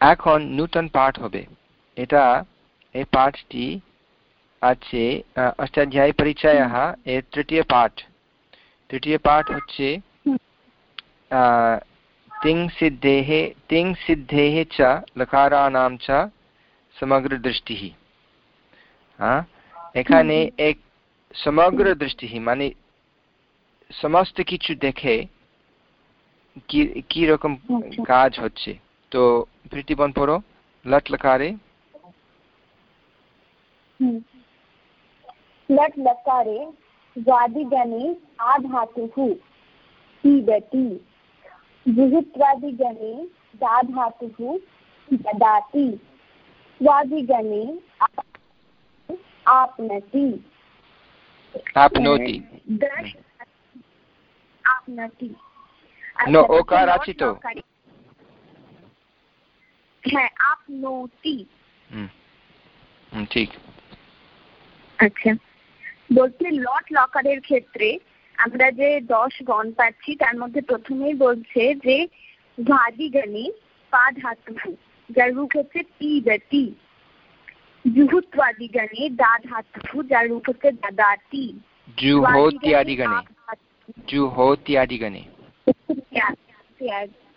এখন নূতন পাঠ হবে। এটা এই পাঠটি আছে অষ্টাধ্যায় পরিচয় এর তৃতীয় পাঠ। তৃতীয় পাঠ হচ্ছে তিং সিদ্ধেः তিং সিদ্ধেः চ লকারাणां চ সমগ্রদৃষ্টিः। এখানে এক সমগ্র দৃষ্টি মানে সমস্ত কিছু দেখে কি রকম আচ্ছা। কাজ হচ্ছে। তো প্রীতিবন পড়ো লট লকারে लट् लकारे वादिगणे आधातुः सीदति जुहुत्वादिगणे दाधातुः ददाति स्वादिगणे आपनति आपनोति आपनति नो ओकार ঠিক আচ্ছা বলছি লট লকারের ক্ষেত্রে আমরা যে দশ গণ পাচ্ছি তার মধ্যে প্রথমেই বলছে যে ভাদিগণে পা ধাতু যার রূপ হচ্ছে টি টি। জুহুত্বাদিগণে দা ধাতু যার রূপ হচ্ছে দাদাতি জুহোত্যাদিগণে জুহোত্যাদিগণে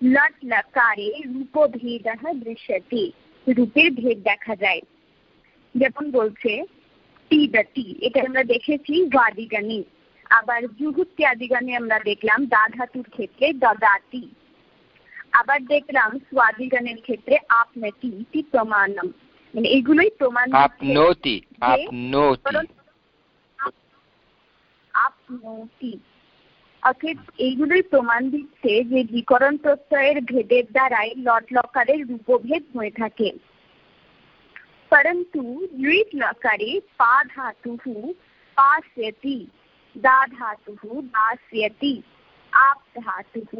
লট লকারে রূপভেদ দৃশ্যতে রূপের ভেদ দেখা যায় যেমন বলছে টি এটা আমরা দেখেছি ওয়াদিগানি আবার জুহুত্যাদিগানে আমরা দেখলাম দা ধাতুর ক্ষেত্রে দদাতি আবার দেখলাম স্বাদিগানের ক্ষেত্রে আপনতি ইতি প্রমাণম মানে এগুলোই প্রমাণ আপনোতি আপনোতি আপনোতি অর্থাৎ এইগুলোই প্রমাণ দিচ্ছে যে বিকরণ প্রত্যয়ের ভেদের দ্বারাই লট লকারের রূপভেদ হয়ে থাকে परन्तु लृट् लकारे पा धातुः पास्यति दा धातुः दास्यति आप धातुः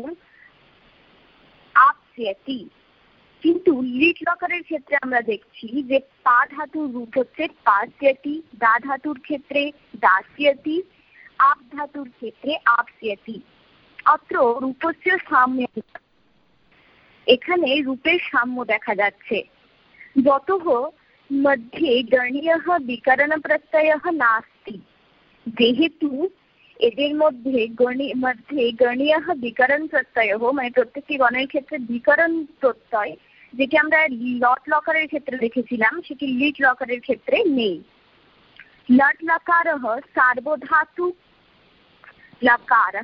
আপসিয়াতি কিন্তু লিট লকারের ক্ষেত্রে আমরা দেখছি যে পা ধাতুর রূপ হচ্ছে পাসিয়াতি দা ধাতুর ক্ষেত্রে দাসিয়াতি আপ ধাতুর ক্ষেত্রে আপসিয়াতি অত্র রূপস্য সাম্য এখানে রূপের সাম্য দেখা যাচ্ছে যত মধ্যে গণীয় বিকরণ প্রত্যয় নাস্তি যেহেতু এদের মধ্যে গণি মধ্যে গণীয় বিকরণ প্রত্যয় মানে প্রত্যেকটি গণের ক্ষেত্রে বিকরণ প্রত্যয় যেটি আমরা লট লকারের ক্ষেত্রে দেখেছিলাম সেটি লিট লকারের ক্ষেত্রে নেই লট লকার সার্বধাতুক লকার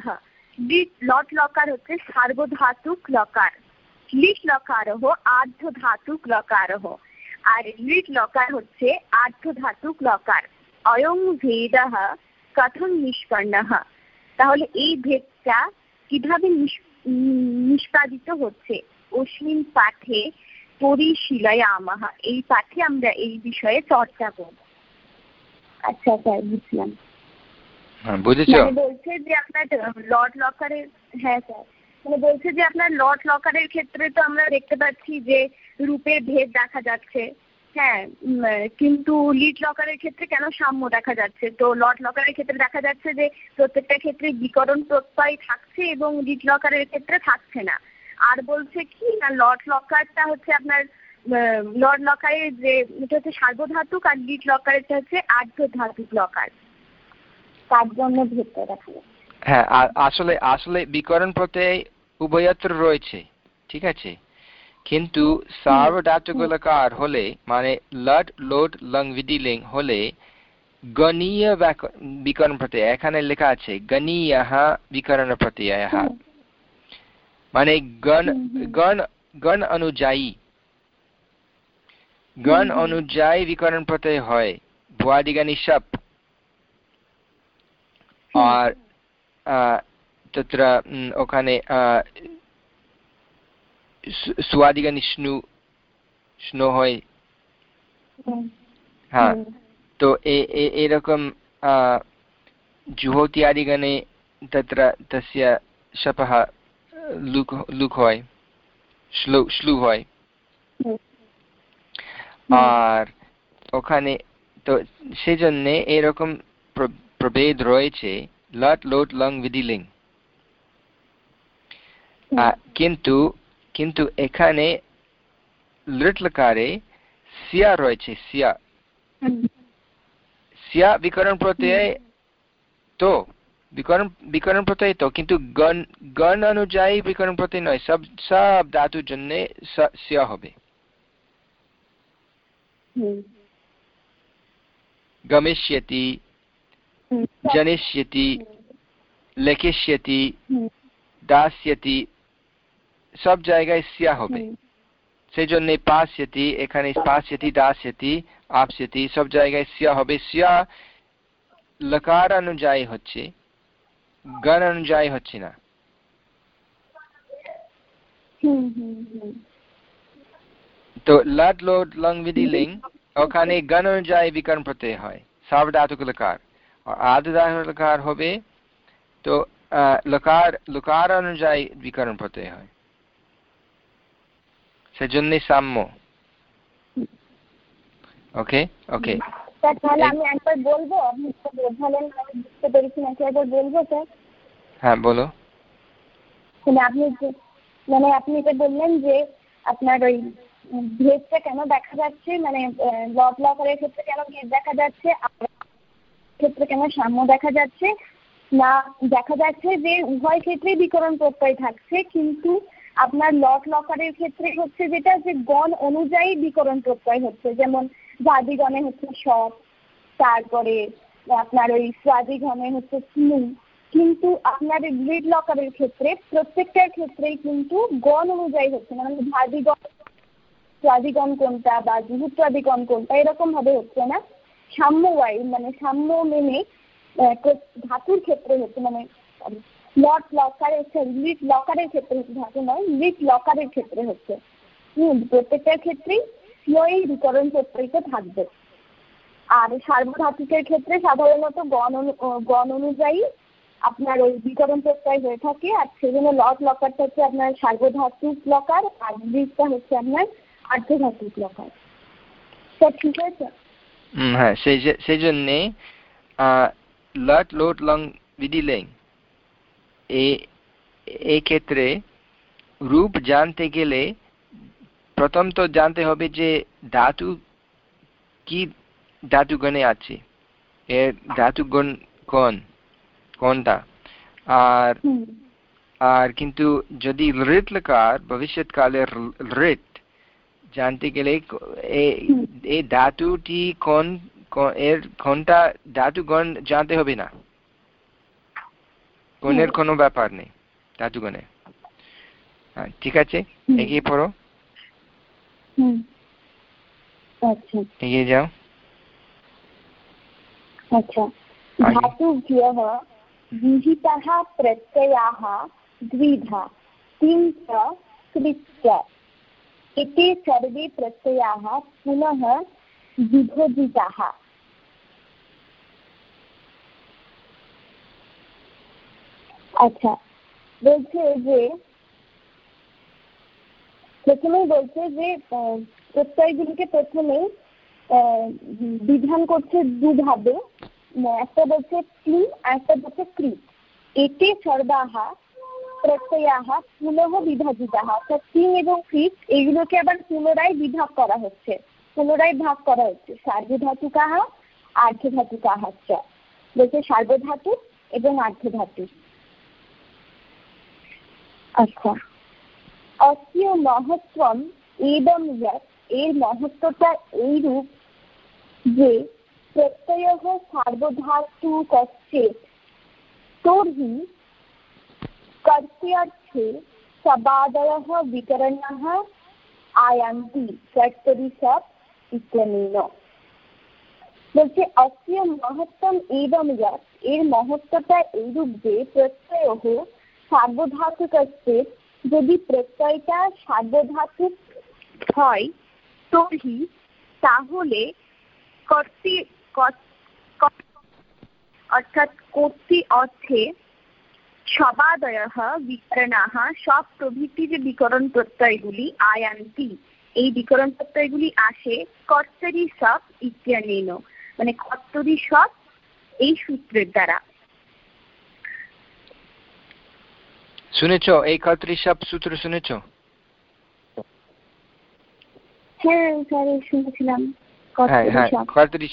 লিট লট লকার হচ্ছে সার্বধাতুক লকার লিট লকার আর্ধ ধাতুক লকার আর লিট লকার হচ্ছে আর্ধধাতুক লকার অয়ং ভেদ কথম নিষ্পন্ন তাহলে এই ভেদটা কীভাবে নিষ্পাদিত হচ্ছে অশ্বিন পাঠে পরিশীলয় আমাহা এই পাঠে আমরা এই বিষয়ে চর্চা করব আচ্ছা স্যার বুঝলাম হ্যাঁ, মানে বলছে যে আপনার লর্ড লকারের হ্যাঁ স্যার। মানে বলছে যে আপনার লট লকারের ক্ষেত্রে তো আমরা দেখতে পাচ্ছি যে রূপের ভেদ দেখা যাচ্ছে। হ্যাঁ কিন্তু লিড লকারের ক্ষেত্রে কেন সাম্য দেখা যাচ্ছে? তো লট লকারের ক্ষেত্রে দেখা যাচ্ছে যে প্রত্যেকটা ক্ষেত্রে বিকরণ প্রত্যয় থাকছে এবং লিড লকারের ক্ষেত্রে থাকছে না। আর বলছে কি না লট লকারটা হচ্ছে আপনার লট লকারের যে এটা হচ্ছে সার্বধাতুক আর লিড লকারেরটা হচ্ছে আর্ধ ধাতুক লকার। তার ভেতরে হ্যাঁ আসলে আসলে বিকরণ প্রত্যয় উভয়ত্র রয়েছে ঠিক আছে? কিন্তু হলে মানে লট লোট লং হলে গণীয় বিকরণ প্রত্যয় এখানে লেখা আছে গণীয় বিকরণ প্রত্যয় মানে গণ গণ গণ অনুযায়ী গণ অনুযায়ী বিকরণ প্রত্যয় হয় ভুয়াদিগণি সপ আর তত্র ওখানে স্বাদিগনিষ্ণু স্নো হয় হ্যাঁ তো এরকম जुहोत्यादिगणे तत्र तस्य शपः लुक् लुक् হয় শ্লু শ্লু হয় আর ওখানে তো সেজন্য এরকম প্রভেদ রয়েছে লট লোট লং বিধিলিং। কিন্তু কিন্তু এখানে লৃটলকারে সিয়া রয়েছে সিয়া। সিয়া বিকরণ প্রত্যয় তো বিকরণ বিকরণ প্রত্যয় তো কিন্তু গণ গণ অনুযায়ী বিকরণ প্রত্যয় নয় সব সব ধাতুর জন্য সিয়া হবে। গমিষ্যতি জনিষ্যতি লেখিষ্যতি দাস্যতি সব জায়গায় সিয়া হবে সেই জন্য পাস্যতি এখানে পাস্যতি দাস্যতি আপস্যতি সব জায়গায় সিয়া হবে সিয়া লকার অনুযায়ী হচ্ছে গণ অনুযায়ী হচ্ছে না তো লট লোড লং বিধি লিং ওখানে গণ অনুযায়ী বিকরণ প্রত্যয় হয় সার্বধাতুক লকার আর লকার হবে তো লকার লকার অনুযায়ী বিকরণ প্রত্যয় হয় সেজন্যই সাম্য ওকে ওকে তাহলে আমি একবার বলব আপনি বোঝালেন আমি বুঝতে পেরেছি নাকি একবার বলব স্যার হ্যাঁ বলো মানে আপনি মানে আপনি এটা বললেন যে আপনার ওই ভেদটা কেন দেখা যাচ্ছে মানে লকারের ক্ষেত্রে কেন ভেদ দেখা যাচ্ছে আর ক্ষেত্রে কেন সাম্য দেখা যাচ্ছে? না, দেখা যাচ্ছে যে উভয় ক্ষেত্রেই বিকরণ প্রত্যয় থাকছে, কিন্তু আপনার লট লকারের ক্ষেত্রে হচ্ছে যেটা যে গণ অনুযায়ী বিকরণ প্রত্যয় হচ্ছে। যেমন জাদিগণে হচ্ছে সব তারপরে আপনার ওই স্বাদিগণে হচ্ছে স্নু কিন্তু আপনার গ্রিড লকারের ক্ষেত্রে প্রত্যেকটার ক্ষেত্রেই কিন্তু গণ অনুযায়ী হচ্ছে। মানে ভাদিগণ স্বাদিগণ কোনটা বা যুহুত্বাদিগণ কোনটা এরকম ভাবে হচ্ছে না। সাম্য ওয়াই মানে সাম্য মেনে ধাতুর ক্ষেত্রে হচ্ছে মানে লট লকারের লিট লকারের ক্ষেত্রে হচ্ছে, ধাতু নয় লিট লকারের ক্ষেত্রে হচ্ছে। প্রত্যেকটার ক্ষেত্রেই সিওই বিকরণ প্রত্যয়িত থাকবে। আর সার্বধাতুকের ক্ষেত্রে সাধারণত গণ গণ অনুযায়ী আপনার ওই বিকরণ প্রত্যয় হয়ে থাকে, আর সেজন্য লট লকারটা হচ্ছে আপনার সার্বধাতুক লকার আর লিটটা হচ্ছে আপনার আর্ধধাতুক লকার স্যার ঠিক আছে? হ্যাঁ সেই সেই জন্যে লট লোট লং বিধি লেং এই ক্ষেত্রে রূপ জানতে গেলে প্রথম তো জানতে হবে যে ধাতু কি ধাতুগণে আছে? এর ধাতুগণ কোন? কোনটা? আর আর কিন্তু যদি ঋত লকার ভবিষ্যৎকালে ঋত জানতে গেলে এই ধাতুটি কোন এর কোনটা ধাতুগণ জানতে হবে না কোনের কোনো ব্যাপার নেই ধাতুগণে হ্যাঁ ঠিক আছে এগিয়ে পড়ো আচ্ছা এগিয়ে যাও अच्छा धातुभ्यः विहितः प्रत्ययाः द्विधा किं च कृत्य एते सर्वे प्रत्ययाः पुनः विभजिताः আচ্ছা বলছে যে প্রথমেই বলছে যে প্রত্যয়গুলিকে প্রথমেই বিধান করছে দুভাবে একটা বলছে ক্লি আর একটা বলছে ক্রি এতে সর্বাহা প্রত্যয়াহা পুনঃ বিভাজিতাহা। অর্থাৎ ক্লিং এবং ক্রিট এইগুলোকে আবার পুনরায় বিভাগ করা হচ্ছে। পুনরায় ভাগ করা হচ্ছে। সার্বধাতুকাহা আর্ধধাতুকাহা বলছে সার্বধাতু এবং আর্ধধাতু। আচ্ছা। অস্য মহত্বম এবং এর মহত্বটা এইরূপ যে প্রত্যয় সার্বধাতু কশ্চিত তর্হি कर्त्यर्थे सबादयः विकरणः आयान्ति कर्तरि सप् इत्यनेन বলছে অস্য মহত্তম এবং এর মহত্বটা এইরূপ যে প্রত্যয় সার্বধাতুক যদি প্রত্যয়টা সার্বধাতুক হয় তর্হি তাহলে কর্তৃ অর্থাৎ কর্তৃ অর্থে সবাদয় বিকরণাহ সব প্রভৃতি যে বিকরণ প্রত্যয়গুলি আয়ান্তি এই বিকরণ প্রত্যয়গুলি আসে কর্তরি সব ইত্যানেন মানে কর্তরি সব এই সূত্রের দ্বারা। শুনেছ? এই কর্তরি সব সূত্র শুনেছ? হ্যাঁ স্যার শুনেছিলাম। হ্যাঁ হ্যাঁ কর্তরি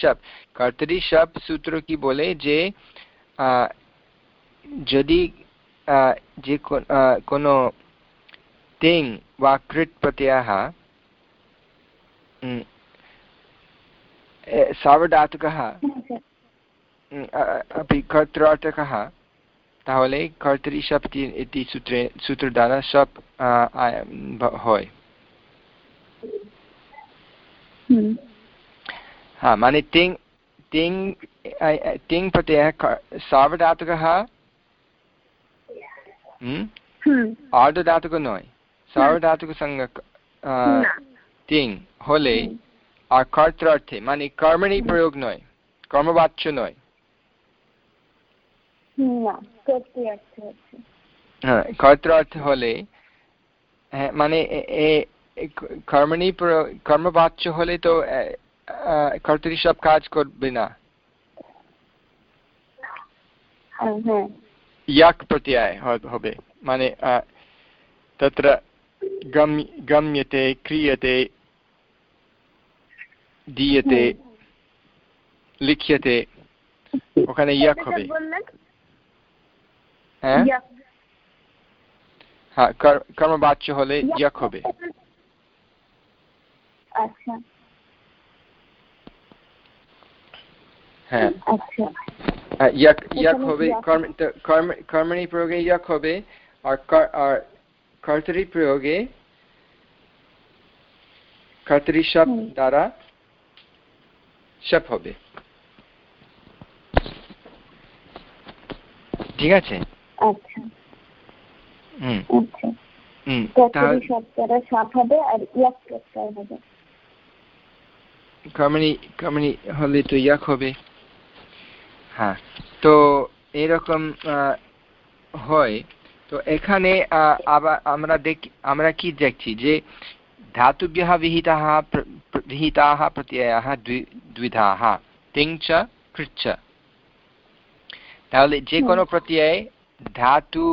কর্তরি সব সূত্র কি বলে? যে যদি যে কোনো तिङ् वा कृट् प्रत्ययः সার্বধাতুকः अपि কর্তৃর্থকः তাহলে কর্তরি শব্দ ইতি সূত্রে সূত্র দ্বারা সব হয় হ্যাঁ মানে তিং তিং তিং প্রত্যয়ः সার্বধাতুকः আর্ধধাতুক নয় সার্বধাতুক সংজ্ঞা তিং হলে আর কর্তার্থে মানে কর্মণি প্রয়োগ নয় কর্মবাচ্য নয় হ্যাঁ কর্তার্থ হলে হ্যাঁ মানে কর্মণি কর্মবাচ্য হলে তো কর্তরি সব কাজ করবে না ইয়াক প্রত্যয় হবে মানে তত্র গম্যতে ক্রিয়তে দীয়তে লিখ্যতে ওখানে ইয়াক হবে হ্যাঁ হ্যাঁ কর্মবাচ্য হলে ইয়াক হবে আচ্ছা হ্যাঁ আচ্ছা ইয়াক ইয়াক হবে কর্মণি প্রয়োগে ইয়াক হবে আর আর কর্তরি প্রয়োগে কর্তরি দ্বারা হবে। ঠিক আছে? আচ্ছা। কর্মণি কর্মণি হলে তো ইয়াক হবে। হ্যাঁ তো এরকম হয় তো এখানে আবার আমরা দেখি আমরা কি দেখছি যে ধাতুভ্যः विहिताः विहिताः प्रत्ययाः द्विधाः তিং চ কৃচ্ছ তাহলে যে কোনো প্রত্যয় ধাতু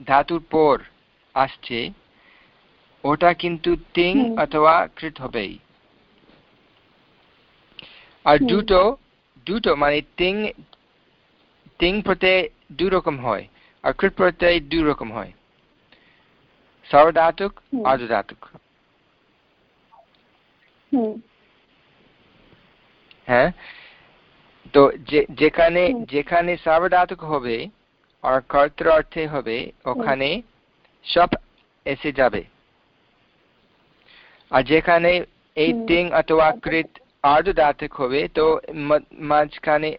ধাতুর পর আসছে ওটা কিন্তু তিং অথবা কৃত হবেই আর দুটো দুটো মানে তিং তিং প্রত্যয় দুই রকম হয় আর কৃত প্রত্যয় দুই রকম হয় সার্বধাতুক আর্ধধাতুক হ্যাঁ তো যেখানে যেখানে সার্বধাতুক হবে আর কর্তৃ অর্থে হবে ওখানে সব এসে যাবে আর যেখানে এই তিং অথবা কৃত আর্ধধাতুক হবে তো মাঝখানে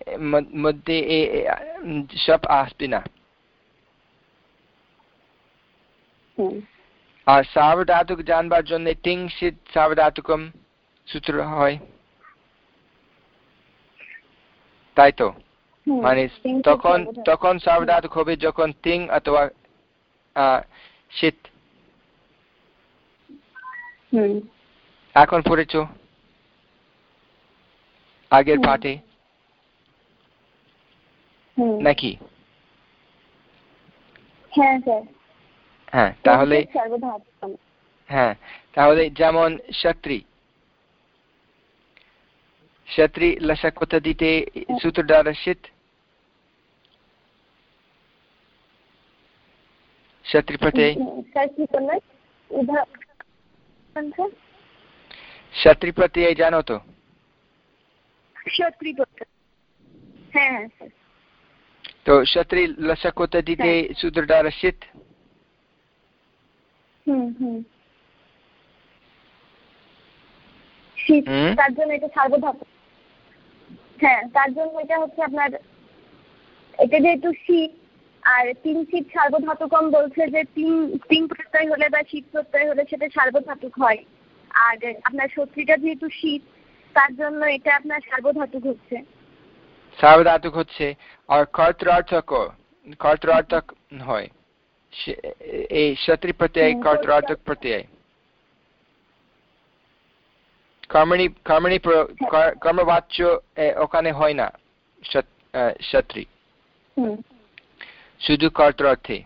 মধ্যে সব আসবে না আর সার্বধাতুক জানবার জন্য টিং সার্বধাতুকম সূত্র হয়। তাই তো? মানে তখন তখন সার্বধাতুক হবে যখন তিং অথবা শীত। এখন পড়েছ? আগের পাঠে নাকি? হ্যাঁ স্যার। হ্যাঁ তাহলে হ্যাঁ তাহলে যেমন শত্রি শত্রি লসক পদ্ধতিতে সূত্র দ্বারা শীত শত্রি প্রত্যয় জানো তো? হ্যাঁ তো শত্রি লসক পদ্ধতিতে সূত্র দ্বারা শীত তার জন্য এটা সার্বধাতু হ্যাঁ তার জন্য এটা হচ্ছে আপনার এটা যেহেতু শীত আর তিন শীত সার্বধাতুকম বলছে যে তিন তিন প্রত্যয় হলে বা শীত প্রত্যয় হলে সেটা সার্বধাতুক হয়। আর আপনার শত্রীটা যেহেতু শীত তার জন্য এটা আপনার সার্বধাতুক হচ্ছে সার্বধাতুক হচ্ছে আর কর্তরার্থক কর্তরার্থক হয় এই শত্রী প্রত্যয় কর্তরার্থক প্রত্যয় কর্মণি কর্মণি কর্মবাচ্য ওখানে হয় না শত্রী শুধু কর্তরার্থে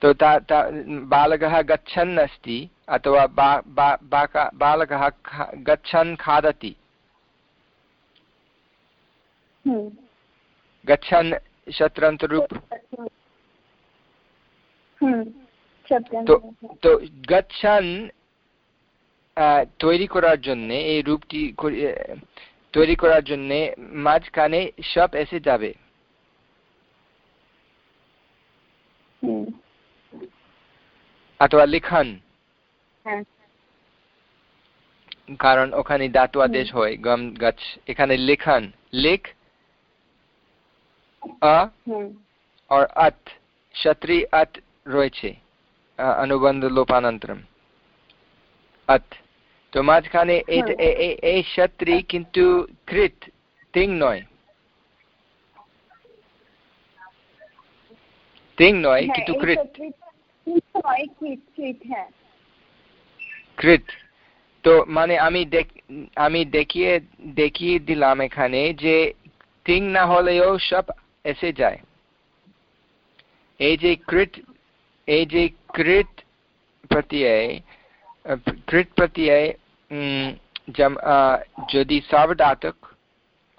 तो बालकः गच्छन् अस्ति अथवा बालकः गच्छन् खादति গচ্ছান শত্রান্তরূপ তো গচ্ছান তৈরি করার জন্য এই রূপটি তৈরি করার জন্য মাঝখানে সব এসে যাবে অথবা লিখন হ্যাঁ। কারণ ওখানে ধাতু আদেশ হয় গম গাছ। এখানে লিখন লিখ আর আত শত্রি আত রয়েছে অনুবন্ধ লোপানন্তরম। আত। তো মাঝখানে এই শত্রি কিন্তু কৃত তিং নয়। তিং নয় হ্যাঁ, কিন্তু কৃত। কৃত তো মানে আমি আমি দেখিয়ে দেখিয়ে দিলাম এখানে যে তিং না হলেও সব এসে যায়। এই যে কৃত, এই যে কৃত প্রত্যয় কৃত প্রত্যয় যদি সাবধাতক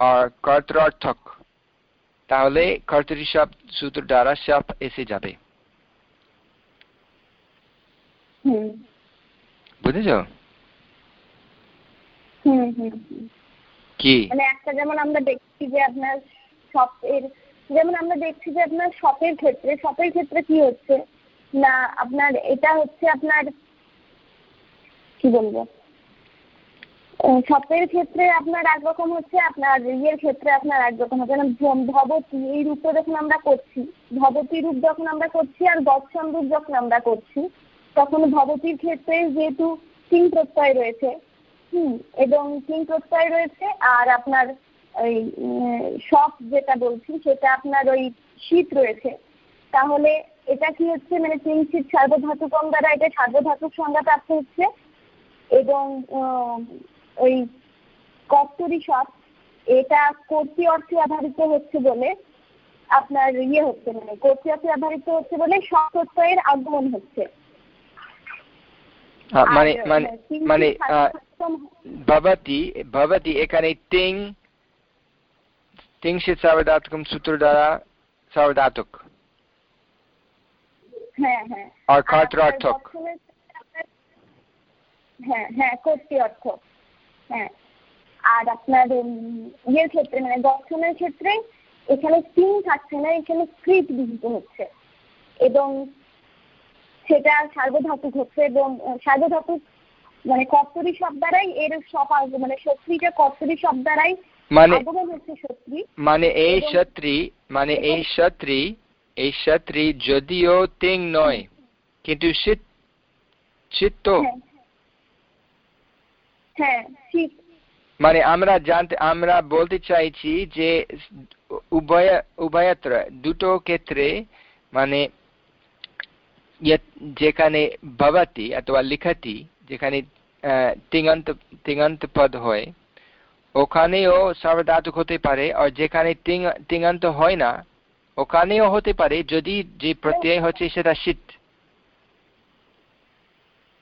আর কর্তরার্থক তাহলে কর্তরি সব সূত্র দ্বারা সব এসে যাবে। বুঝেছ? কি? মানে একটা যেমন আমরা দেখছি যে আপনার শপের যেমন আমরা দেখছি যে আপনার শপের ক্ষেত্রে শপের ক্ষেত্রে কি হচ্ছে? না আপনার এটা হচ্ছে আপনার কি বলব? শপের ক্ষেত্রে আপনার একরকম হচ্ছে আপনার ইয়ের ক্ষেত্রে আপনার একরকম হচ্ছে। ভবতী এই রূপটা যখন আমরা করছি ভবতী রূপ যখন আমরা করছি আর গচ্ছন রূপ যখন আমরা করছি তখন ভবতীর ক্ষেত্রে যেহেতু কিং প্রত্যয় রয়েছে, হুম, এবং কিং প্রত্যয় রয়েছে আর আপনার ওই সব যেটা বলছি, সেটা আপনার ওই শীত রয়েছে, তাহলে এটা কি হচ্ছে মানে তিন শীত সার্বধাতুকম দ্বারা এটা সার্বধাতুক সংজ্ঞা প্রাপ্ত হচ্ছে এবং ওই কর্তরি সব এটা কর্তী অর্থে আধারিত হচ্ছে বলে আপনার ইয়ে হচ্ছে মানে কর্তী অর্থে আধারিত হচ্ছে বলে সব প্রত্যয়ের আগমন হচ্ছে। মানে মানে মানে ভবতি ভবতি এখানে তিং তিংশিত সার্বধাতুকম সূত্র দ্বারা সার্বধাতুক হ্যাঁ হ্যাঁ। আর কর্তরার্থক হ্যাঁ হ্যাঁ কর্তী অর্থ হ্যাঁ। আর আপনার ইয়ের ক্ষেত্রে মানে দর্শনের ক্ষেত্রে এখানে তিন থাকছে না এখানে স্ক্রিপ্ট বিহিত হচ্ছে। এবং সেটা সার্বধাতুক হচ্ছে এবং সার্বধাতুক মানে কর্তরি শব্দ দ্বারাই এর সব মানে শত্রীটা কর্তরি শব্দ দ্বারাই মানে মানে এই শত্রী মানে এই শত্রী এই শত্রী যদিও তিং নয় কিন্তু শীত চিত্ত। হ্যাঁ, হ্যাঁ মানে আমরা জানতে আমরা বলতে চাইছি যে উভয় উভয়ত্র দুটো ক্ষেত্রে মানে যেখানে ভবতি অথবা লিখতি যেখানে তিঙন্ত তিঙন্ত পদ হয় ওখানেও সার্বধাতুক হতে পারে আর যেখানে তিঙন্ত হয় না ওখানেও হতে পারে যদি যে প্রত্যয় হচ্ছে সেটা শীত।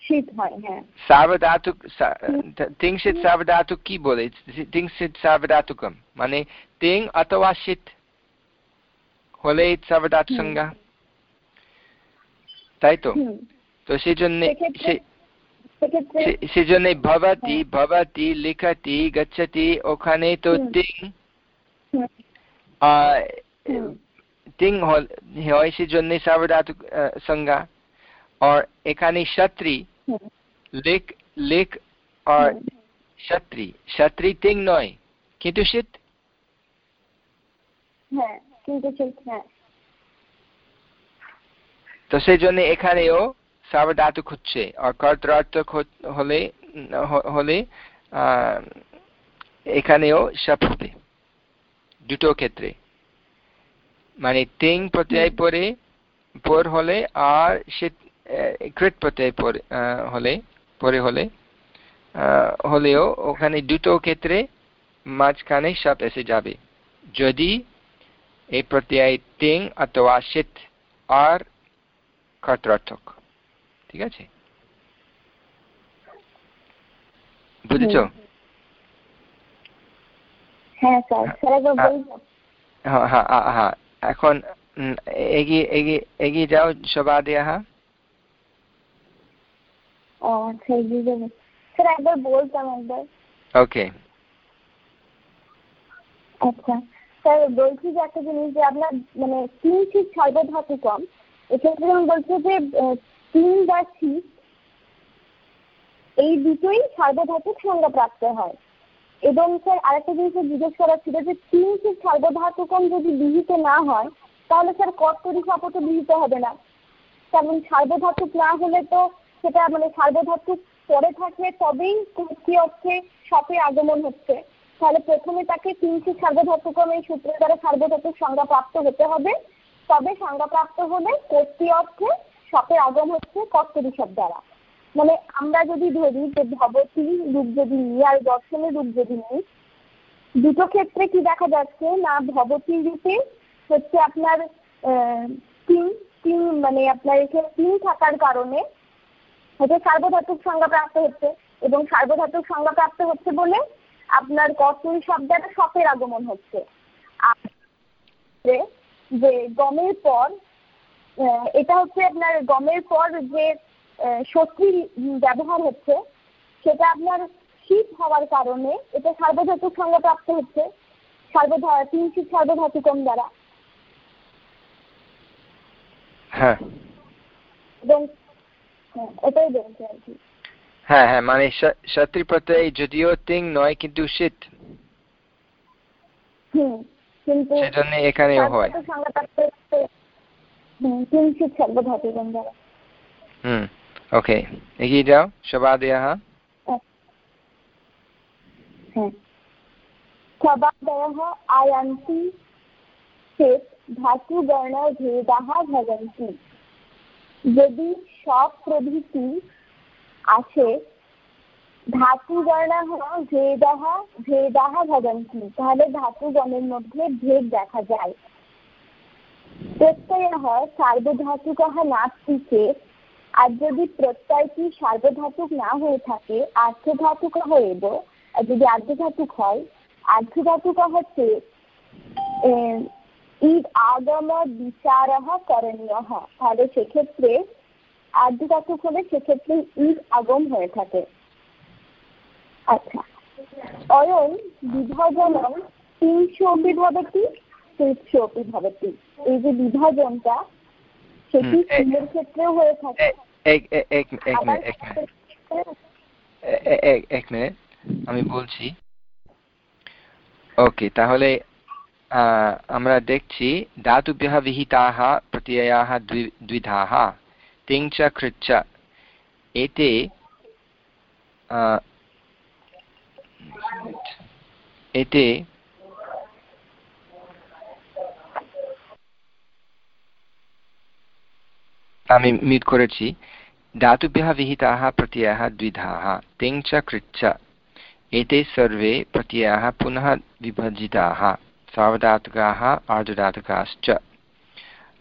শীত সার্বধাতুক তিংশিত সার্বধাতুক কি বলে? তিংশিত সার্বধাতুকম মানে তিং অথবা শীত হলে সার্বধাতু সংজ্ঞা। তাই তো তো সেই জন্য সেজন্য ভবতি হ্যাঁ। ভবতি লিখতি গচ্ছতি ওখানে তো তিং। তিং হয় সেজন্য সার্বধাতু সংজ্ঞা। আর এখানে শত্রী লিখ লিখ আর শত্রী শত্রী তিং নয়। কিন্তু শীত হ্যাঁ কিন্তু শীত হ্যাঁ। তো সেই জন্য এখানেও সার্বধাতুক খুঁজছে আর কর্তরার্থক হলে হলে এখানেও সাপ হবে দুটো ক্ষেত্রে। মানে তিং প্রত্যয় পরে, পর হলে, আর সে কৃত প্রত্যয় পরে হলে পরে হলে হলেও ওখানে দুটো ক্ষেত্রে মাঝখানে সাপ এসে যাবে। যদি এই প্রত্যয় তিং অথবা শীত আর কর্তরার্থক ঠিক আছে? বুঝেছ? হ্যাঁ, হ্যাঁ, হ্যাঁ, হ্যাঁ এখন এগিয়ে এগিয়ে এগিয়ে যাও সবা দেয়া আচ্ছা এগিয়ে যাব। স্যার একবার বলতাম একবার। ওকে। আচ্ছা। স্যার বলছি যে একটা জিনিস যে আপনার মানে তিন শীত সর্বধাতু কম। এক্ষেত্রে আমি বলছি যে তিন বা শীত এই দুটোই সার্বধাতুক সংজ্ঞা প্রাপ্ত হয়। এবং স্যার, আরেকটা জিনিস জিজ্ঞেস করা ছিল যে তিন শীত সার্বধাতুকম যদি বিহিত না হয়, তাহলে স্যার কর্তরি শপথ বিহিত হবে না। কারণ সার্বধাতুক না হলে তো সেটা মানে সার্বধাতুক পরে থাকলে তবেই কি অর্থে সপে আগমন হচ্ছে। তাহলে প্রথমে তাকে তিনটি সার্বধাতুকম এই সূত্রের দ্বারা সার্বধাতুক সংজ্ঞা প্রাপ্ত হতে হবে। তবে সংজ্ঞা প্রাপ্ত হলে কর্তৃ অর্থে সপের আগম হচ্ছে কর্তরি সব দ্বারা। মানে আমরা যদি ধরি যে ভবতী রূপ যদি নিই আর দর্শনের রূপ যদি নিই, দুটো ক্ষেত্রে কি দেখা যাচ্ছে? না ভবতী রূপে হচ্ছে আপনার তিন তিন মানে আপনার এখানে তিন থাকার কারণে হচ্ছে সার্বধাতুক সংজ্ঞা প্রাপ্ত হচ্ছে এবং সার্বধাতুক সংজ্ঞা প্রাপ্ত হচ্ছে বলে আপনার কর্তরি শব্দটা সপের আগমন হচ্ছে। আর যে গমের পর এটা হচ্ছে আপনার গমের পর যে শক্তির ব্যবহার হচ্ছে সেটা আপনার শীত হওয়ার কারণে এটা সার্বধাতুক সংজ্ঞা প্রাপ্ত হচ্ছে সার্বধা তিন শীত সার্বধাতুকম দ্বারা। হ্যাঁ। এবং এটাই বলছে আর কি। হ্যাঁ হ্যাঁ মানে সত্রি প্রত্যয় যদিও তিং নয় কিন্তু শীত। হুম। কিন্তু সেজন্য এখানেও হয় তিন শীত সার্বধাতুকম দ্বারা হুম ওকে এগিয়ে যাও সবাদয়ः सबादयः आयान्ति चेत् धातुगणभेदाः भवन्ति যদি সব প্রভৃতি আসে ধাতুগণः ভেদাः ভেদাः ভবন্তি তাহলে ধাতুগণের মধ্যে ভেদ দেখা যায়। প্রত্যয়ः সার্বধাতুকः নাস্তি চেत् আর যদি প্রত্যয়টি সার্বধাতুক না হয়ে থাকে, আর্ধধাতুক হইব আর যদি আর্ধধাতুক হয়, আর্ধধাতুক হচ্ছে ঈদ আগম বিচার করণীয় তাহলে সেক্ষেত্রে আর্ধধাতুক হলে সেক্ষেত্রে ঈদ আগম হয়ে থাকে। আচ্ছা অয়ন বিভাজনম তিনশো অপি ভবতি তিনশো অপি ভবতি এই যে বিভাজনটা সেটি ফুলের ক্ষেত্রেও হয়ে থাকে এক মিনিট আমি বলছি ওকে তাহলে আমরা দেখছি ধাতুভ্যः विहिताः प्रत्ययाः द्वि द्विधाः तिङ् च कृच्च एते एते আমি মিট করেছি धातुभ्यः विहिताः प्रत्ययाः द्विधाः तिङ् च कृच्च एते सर्वे प्रत्ययाः पुनः विभजिताः सावधातुकाः आर्धधातुकाश्च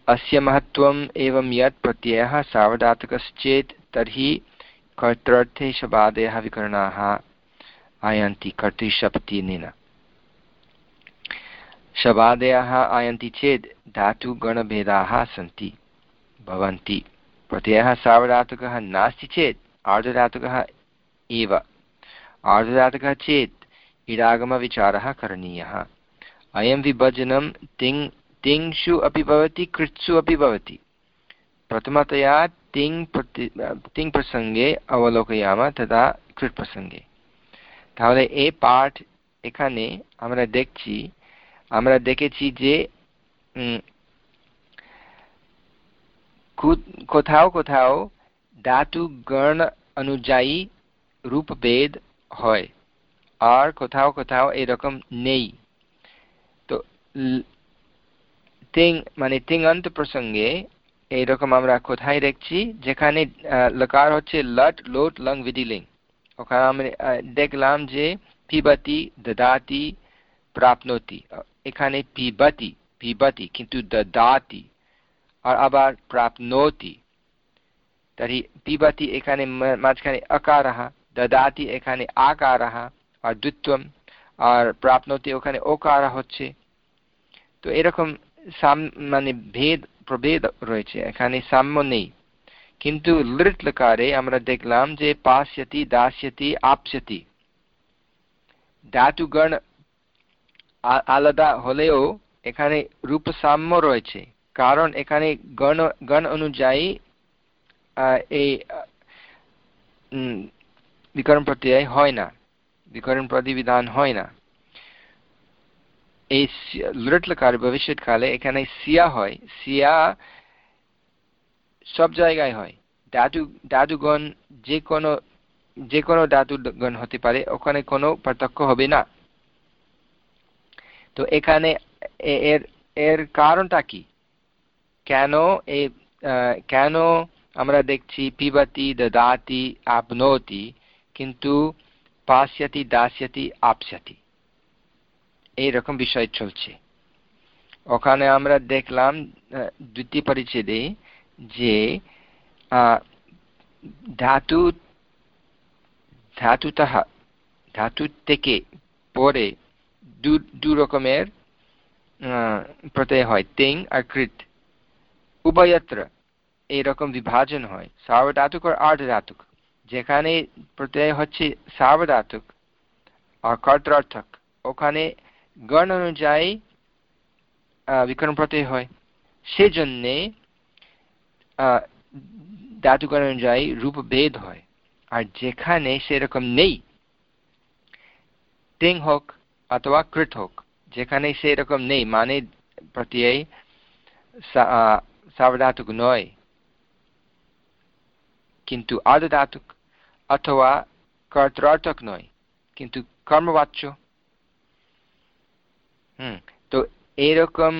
अस्य महत्त्वम् एवं यत् प्रत्ययः सावधातुकश्चेत् तर्हि कर्तृर्थे शबादयः विकरणाः आयन्ति कर्तृशप्तिनेन शबादयः आयन्ति चेत् धातुगणभेदाः सन्ति। भवन्ति। प्रत्ययः सावधातुकः नास्ति चेत् आर्धधातुकः एव। आर्धधातुकः चेत् इडागमविचारः करणीयः। अयं विभजनं तिङ्, तिङ्षु अपि भवति, कृत्सु अपि भवति। प्रथमतया तिङ् प्रति तिङ् प्रसङ्गे अवलोकयामः कृत् प्रसङ्गे তাহলে এই পাঠ এখানে আমরা দেখছি, আমরা দেখেছি যে কোথাও কোথাও ধাতু গণ অনুযায়ী রূপভেদ হয়, আর কোথাও কোথাও এরকম নেই। তো তিং মানে তিঙ্গন্ত প্রসঙ্গে এইরকম আমরা কোথায় দেখছি, যেখানে লকার হচ্ছে লট লোট, লং বিধিলিং ওখানে দেখলাম যে পিবাতি দদাতি প্রাপ্নতি। এখানে পিবাতি পিবাতি কিন্তু দদাতি আর আবার প্রাপ্নতি। তাই পিবাতি এখানে মাঝখানে আকারহ দদাতি এখানে আকার আর দ্বিত্বম আর প্রাপ্নতি ওখানে ওকার হচ্ছে। তো এরকম সাম মানে ভেদ, প্রভেদ রয়েছে। এখানে সাম্য নেই। কিন্তু লৃট লকারে আমরা দেখলাম যে পাস্যতি, দাস্যতি, আপস্যতি। ধাতুগণ আলাদা হলেও এখানে রূপ সাম্য রয়েছে। কারণ এখানে গণ গণ অনুযায়ী এই বিকরণ প্রত্যয় হয় না। বিকরণ প্রতিবিধান হয় না। এই লুটলকার ভবিষ্যৎকালে এখানে সিয়া হয়। সিয়া সব জায়গায় হয়। ধাতু ধাতুগণ যে কোনো যে কোনো ধাতুগণ হতে পারে, ওখানে কোনো পার্থক্য হবে না। তো এখানে এর এর কারণটা কি? কেন এই কেন আমরা দেখছি পিবতি দদাতি আপনোতি কিন্তু পাস্যতি দাস্যতি আপস্যতি এইরকম বিষয় চলছে। ওখানে আমরা দেখলাম দ্বিতীয় পরিচ্ছেদে যে ধাতু ধাতুত ধাতু থেকে পরে দু রকমের প্রত্যয় হয়। তিং আর কৃত। উভয়ত্র এইরকম বিভাজন হয়। সার্বধাতুক আর আর্ধধাতুক। যেখানে প্রত্যয় হচ্ছে সার্বধাতুক আর কর্তার্থক ওখানে গণ অনুযায়ী বিকরণ প্রত্যয় হয়। সেজন্যে ধাতুগণ অনুযায়ী রূপ ভেদ হয়। আর যেখানে সেরকম নেই টিং হোক অথবা কৃত হোক, যেখানে সেরকম নেই মানে প্রত্যয় সার্বধাতুক নয়। কিন্তু আর্ধধাতুক অথবা কর্তার্থক নয়, কিন্তু কর্মবাচ্য। হুম, তো এরকম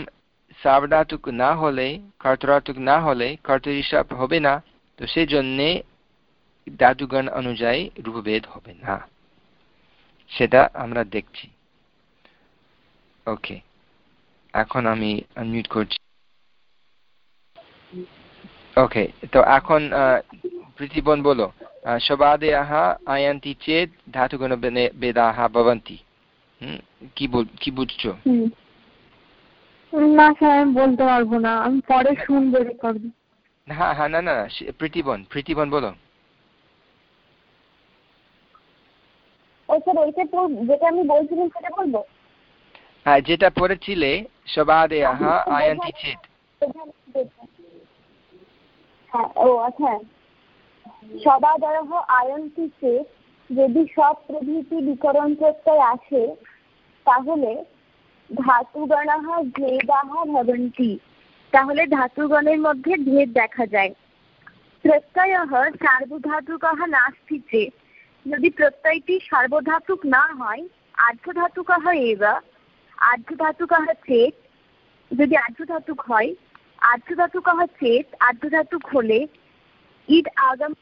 সাবধাতুক না হলে কর্তার্থক না হলে কর্ত হিসাব হবে না, তো সেই জন্যে ধাতুগণ অনুযায়ী রূপভেদ হবে না। সেটা আমরা দেখছি। ওকে এখন আমি আনমিউট করছি। ওকে তো এখন প্রীতিবন বলো শবাদয়াः আয়ান্তি চেত ধাতুগুণ বেদাः ভবन्ति কি কি বুঝছ? না স্যার আমি বলতে পারব না। আমি পরে শুনব রেকর্ড হ্যাঁ হ্যাঁ না না প্রীতিবন প্রীতিবন বলো। ও স্যার ওইটা তো যেটা আমি বলছিলাম সেটা বলব? হ্যাঁ যেটা পড়েছিলে শবাদয়াः আয়ান্তি চেত হ্যাঁ ও আচ্ছা। সবাদয় আয়ন্তি চেত যদি সব প্রভৃতি বিকরণ প্রত্যয় আসে তাহলে ধাতুগণ ভেদাহ ভবন্তি। তাহলে ধাতুগণের মধ্যে ভেদ দেখা যায়। প্রত্যয় সার্বধাতুক নাস্তি চেত যদি প্রত্যয়টি সার্বধাতুক না হয়, আর্ধধাতুক এব, আর্ধধাতুক চেত। যদি আর্ধধাতুক হয়, আর্ধধাতুক চেত, আর্ধধাতুক হলে ঈদ আগম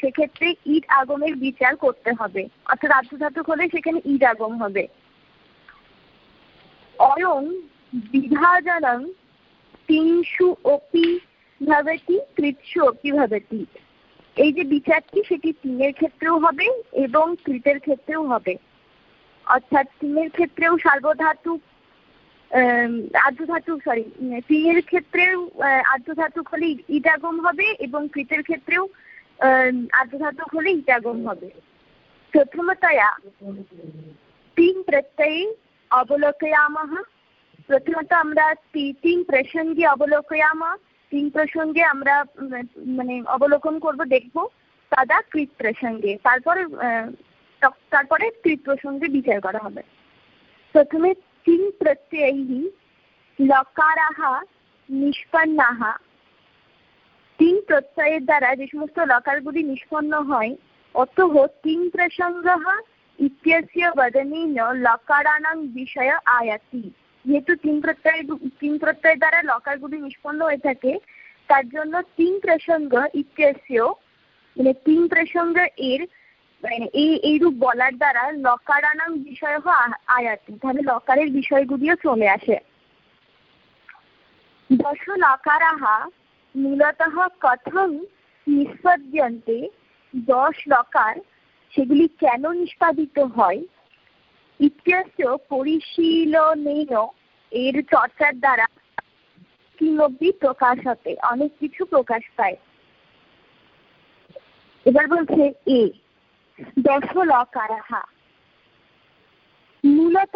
সেক্ষেত্রে ঈদ আগমের বিচার করতে হবে। অর্থাৎ আর্ধধাতুক হলে সেখানে ঈদ আগম হবে। অয়ং বিভাজনং তিনশু অপি ভাবেতি কৃৎসু অপি ভাবেতি। এই যে বিচারটি সেটি তিনের ক্ষেত্রেও হবে এবং কৃতের ক্ষেত্রেও হবে। অর্থাৎ তিনের ক্ষেত্রেও সার্বধাতুক আর্ধধাতু সরি তিনের ক্ষেত্রেও আর্ধধাতুক হলে ইটাগম হবে এবং কৃতের ক্ষেত্রেও আর্ধধাতুক হলে ইটাগম হবে। প্রথমতয়া তিন প্রত্যয়ে অবলোকয়ামः প্রথমত আমরা তিন প্রসঙ্গে অবলোকয়াম তিন প্রসঙ্গে আমরা মানে অবলোকন করব দেখব তদা কৃত প্রসঙ্গে তারপরে তারপরে কৃত প্রসঙ্গে বিচার করা হবে প্রথমে তিন প্রত্যয়ैः লকারাহা নিষ্পন্নাः তিন প্রত্যয়ের দ্বারা যে সমস্ত লকারগুলি নিষ্পন্ন হয়, অতঃ তিন প্রসঙ্গ ইত্যস্য বদনেন লকারানাং বিষয় আয়াতি যেহেতু তিন প্রত্যয় তিন প্রত্যয় দ্বারা লকারগুলি নিষ্পন্ন হয়ে থাকে তার জন্য তিন প্রসঙ্গ ইত্যস্য মানে তিন প্রসঙ্গ এর মানে এই এইরূপ বলার দ্বারা লকারানাং বিষয় আয়াতি তাহলে লকারের বিষয়গুলিও চলে আসে দশ লকারাহ মূলত কথম নিষ্পদ্যন্তে দশ লকার সেগুলি কেন নিষ্পাদিত হয়? ইতিহাস পরিশীলনেন এর চর্চার দ্বারা কিমব্দি প্রকাশ হতে অনেক কিছু প্রকাশ পায়। এবার বলছে এ দশ লকারাহা মূলত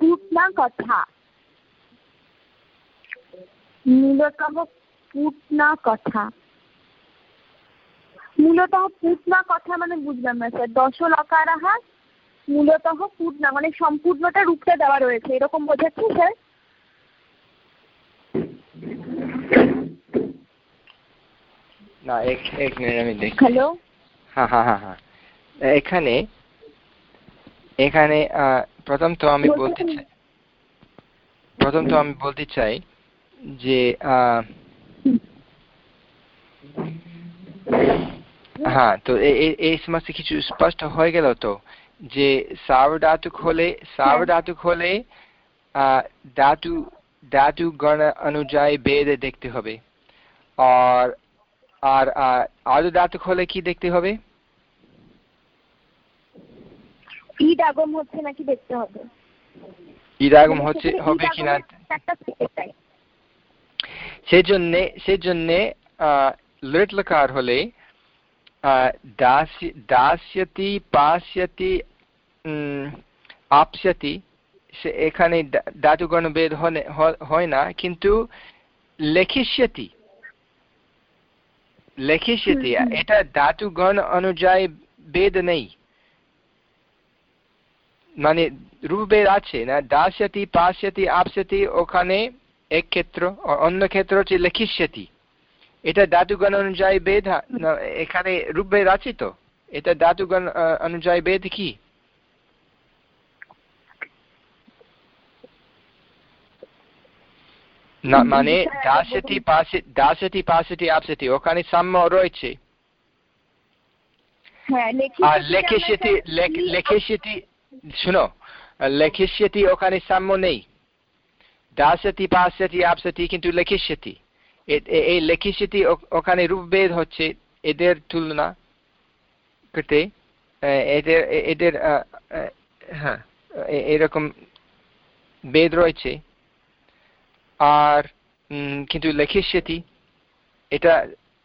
পূর্ণা কথা মূলত পূর্ণা কথা মূলত পূর্ণা কথা মানে বুঝলাম না স্যার দশ লকারাহা মূলত পূর্ণা মানে সম্পূর্ণটা রূপটা দেওয়া রয়েছে। এরকম বোঝাচ্ছে স্যার না এক এক মিনিট আমি দেখি হ্যালো হ্যাঁ হ্যাঁ হ্যাঁ হ্যাঁ। এখানে এখানে প্রথম তো আমি বলতে চাই প্রথম তো আমি বলতে চাই যে হ্যাঁ তো এই সমস্ত কিছু স্পষ্ট হয়ে গেল তো? যে সার্বধাতুক হলে সার্বধাতুক হলে ধাতু ধাতু গণ অনুযায়ী বেদে দেখতে হবে। আর আর আর্ধধাতুক হলে কি দেখতে হবে? ঈদ আগম হচ্ছে নাকি দেখতে হবে? ঈদ আগম হচ্ছে হবে কিনা? সেই জন্যে সেই জন্যে লিট হলে দাস্যতি পাস্যতি আপস্যতি সে এখানে ধাতুগণ বেদ হয় না কিন্তু লেখিষ্যতি লেখিষ্যতি এটা ধাতুগণ অনুযায়ী বেদ নেই। মানে রূপভেদ আছে না দাস্যতি পাস্যতি আপস্যতি ওখানে এক ক্ষেত্র অন্য ক্ষেত্র হচ্ছে লেখিষ্যতি এটা ধাতুগণ অনুযায়ী বেদ এখানে রূপভেদ আছে তো? এটা ধাতুগণ অনুযায়ী বেদ কি? না মানে দাসতি দাসতি পাশতি আপসতি ওখানে সাম্য রয়েছে। আর লেখিষ্যতি লেখিষ্যতি শুনো লেখিষ্যতি ওখানে সাম্য নেই। দাসতি পাশতি আপসতি কিন্তু লেখিষ্যতি এই লেখিষ্যতি ওখানে রূপভেদ হচ্ছে এদের তুলনা করতে এদের এদের হ্যাঁ এরকম বেদ রয়েছে। আর কিন্তু লেখিষ্যতি এটা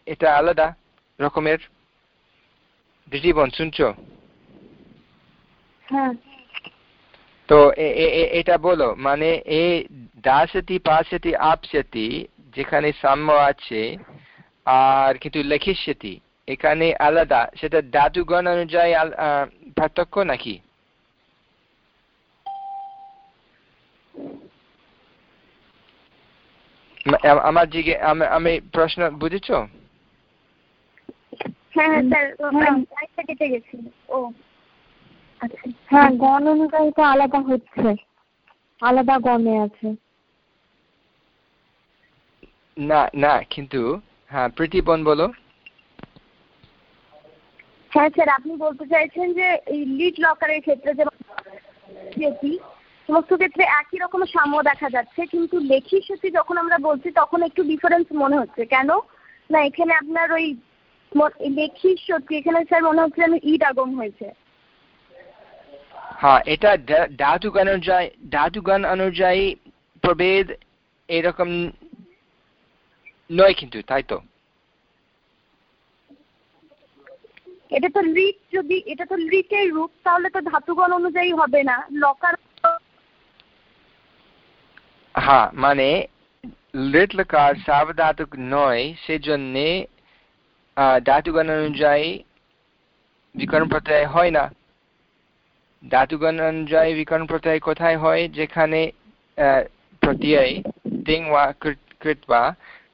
এটা আলাদা রকমের। জীবন শুনছ? তো এটা বলো মানে এই দাসতি পাশতি আপসতি যেখানে সাম্য আছে আর কিন্তু লেখিষ্যতি এখানে আলাদা। সেটা ধাতুগণ অনুযায়ী পার্থক্য নাকি? আমার জিগে আমি প্রশ্ন বুঝেছ? হ্যাঁ গণ অনুযায়ী তো আলাদা হচ্ছে। আলাদা গণে আছে। না না কিন্তু হ্যাঁ প্রীতিবন বলো। হ্যাঁ স্যার আপনি বলতে চাইছেন যে এই লিড লকারের ক্ষেত্রে যেমন সমস্ত ক্ষেত্রে একই রকম সাম্য দেখা যাচ্ছে কিন্তু লেখি সত্যি যখন আমরা বলছি তখন একটু ডিফারেন্স মনে হচ্ছে। কেন? না এখানে আপনার ওই লেখি সত্যি এখানে স্যার মনে হচ্ছে যেন ঈদ আগম হয়েছে। হ্যাঁ এটা ধাতুগান অনুযায়ী ধাতুগান অনুযায়ী প্রভেদ এরকম নয় কিন্তু তাই তো এটা তো লিট যদি এটা তো লিটের রূপ তাহলে তো ধাতুগণ অনুযায়ী হবে না। লকার হ্যাঁ মানে লিট লকার সার্বধাতুক নয় সেজন্যে ধাতুগণ অনুযায়ী বিকরণ প্রত্যয় হয় না। ধাতুগণ অনুযায়ী বিকরণ প্রত্যয় কোথায় হয়? যেখানে প্রত্যয় তিং ওয়া কৃত বা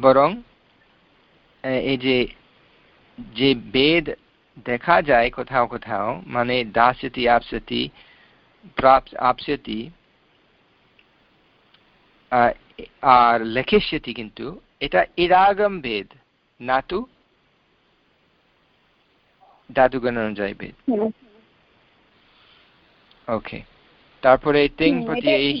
বরং এই যে যে বেদ দেখা যায় কোথাও কোথাও মানে দাসতি আপসতি আপসতি আর লেখিষ্যতি কিন্তু এটা ইরাগম বেদ না তো? দাদুগণ অনুযায়ী ভেদ ওকে তারপরে তিং প্রতি এই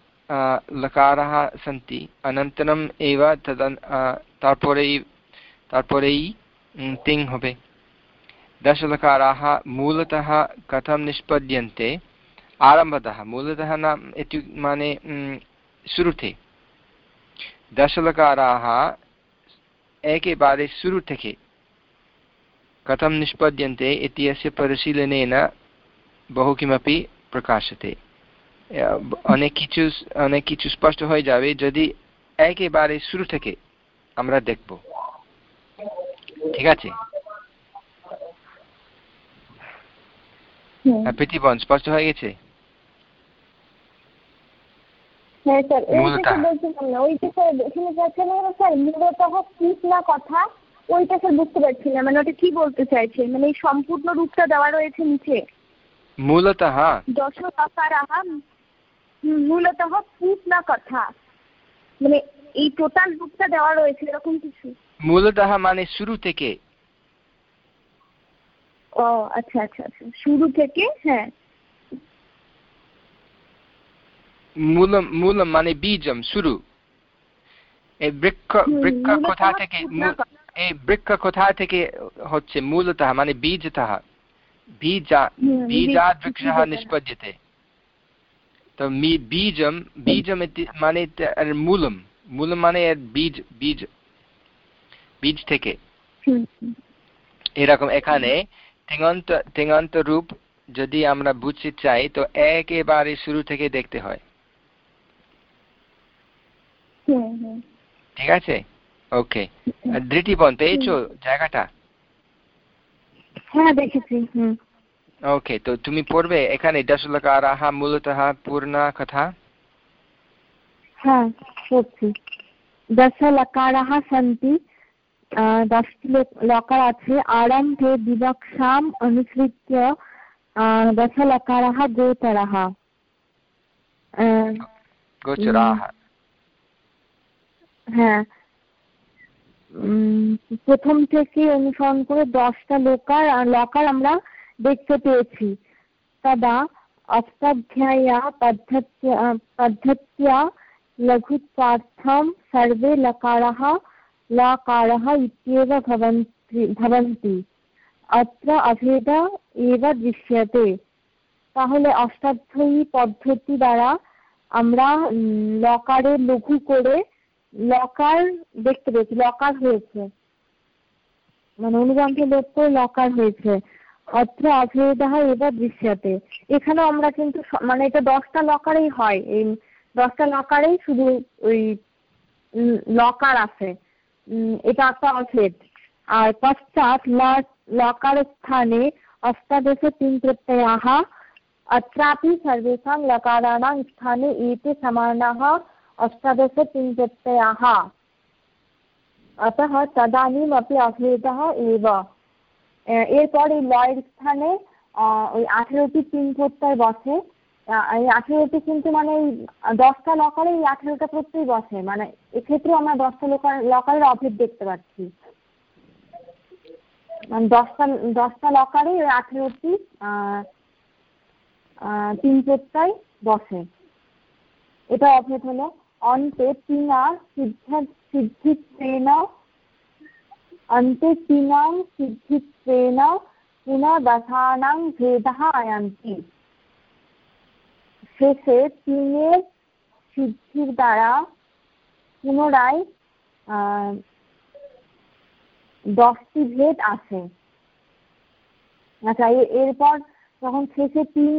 लकाराः सन्ति। अनन्तरम् एव तदन् तार्पोरेयि तार्पोरेयि तिङ् होबे। दशलकाराः मूलतः कथं निष्पद्यन्ते? आरम्भतः, मूलतः नाम इत्युक् माने शुरुते दशलकाराः एकेबारे सुरुथके। कथं निष्पद्यन्ते इत्यस्य परिशीलनेन बहु किमपि प्रकाशते। অনেক কিছু অনেক কিছু স্পষ্ট হয়ে যাবে যদি একেবারে শুরু থেকে আমরা দেখব। ঠিক আছে? প্রীতিবন স্পষ্ট হয়ে গেছে? হ্যাঁ কথা ওইটা স্যার বুঝতে পারছি না মানে ওটা কি বলতে চাইছে? মানে সম্পূর্ণ রূপটা দেওয়া রয়েছে নিচে। মূলত দশ আকারাহ মূলত না কথা। মানে এই টোটাল বুকটা দেওয়া রয়েছে এরকম কিছু। মূলত মানে শুরু থেকে। ও আচ্ছা আচ্ছা, আচ্ছা। শুরু থেকে হ্যাঁ। মানে বীজম শুরু। এই বৃক্ষ বৃক্ষ কোথা থেকে এই বৃক্ষ কোথা থেকে হচ্ছে মূলত মানে বীজতঃ। বীজা বীজাদ বৃক্ষः নিষ্পদ্যতে তো বীজম বীজম মানে মূলম। মূলম মানে এর বীজ বীজ বীজ থেকে। এরকম এখানে তিঙন্ত রূপ যদি আমরা বুঝতে চাই তো একেবারে শুরু থেকে দেখতে হয়। ঠিক আছে? ওকে। ধৃতিবন পেয়েছ জায়গাটা। হ্যাঁ দেখেছি। ওকে তো তুমি পড়বে এখানে দশলকারাः মূলতः পূর্ণা কথা? হ্যাঁ পড়ছি। দশলকারাः সन्ति দশটি লকার আছে। আরম্ভে বিবক্ষাম অনুসৃত্য দশলকারাः গোচরাः গোচরাः হ্যাঁ। প্রথম থেকে অনুসরণ করে দশটা লোকার লকার আমরা দেখতে পেয়েছি। তদা অষ্টাধ্যায়া পদ্ধত্যা পদ্ধত্যা লঘুত্বার্থম সর্বে লকারাহ লকারাহ ইত্যেব ভবন্তি অত্র অভেদ এব দৃশ্যতে। তাহলে অষ্টাধ্যায়ী পদ্ধতি দ্বারা আমরা লকারে লঘু করে লকার দেখতে পেয়েছি, লকার হয়েছে। মানে অনুগামকে লোপ করে লকার হয়েছে। অত্র অভেদः এবার দৃশ্যতে এখানেও আমরা কিন্তু মানে এটা দশটা লকারেই হয় এই দশটা লকারেই শুধু ওই লকার আছে এটা একটা অভেদ আর পশ্চাৎ লকার স্থানে অষ্টাদশ তিন প্রত্যয়াः अत्रापि सर्वेषां लकाराणां स्थाने एते समानाः अष्टादश তিন প্রত্যয়াः अतः तदानीमपि अभेदः एव এরপর এই লয়ের স্থানে ওই আঠেরোটি তিন প্রত্যয় বসে। এই আঠেরোটি কিন্তু মানে দশটা লকারে এই আঠেরোটা প্রত্যয় বসে। মানে এক্ষেত্রে আমরা দশটা লকার লকারের অভেদ দেখতে পাচ্ছি। মানে দশটা দশটা লকারে ওই আঠেরোটি তিন প্রত্যয় বসে। এটা অভেদ হলো অন্তে তিনা সিদ্ধিত্বেন অন্তে তিনাং সিদ্ধিত্বেন পুনর্দশানাং ভেদः আয়ান্তি শেষে তিনের সিদ্ধির দ্বারা পুনরায় দশটি ভেদ আসে আচ্ছা এরপর যখন শেষে তিন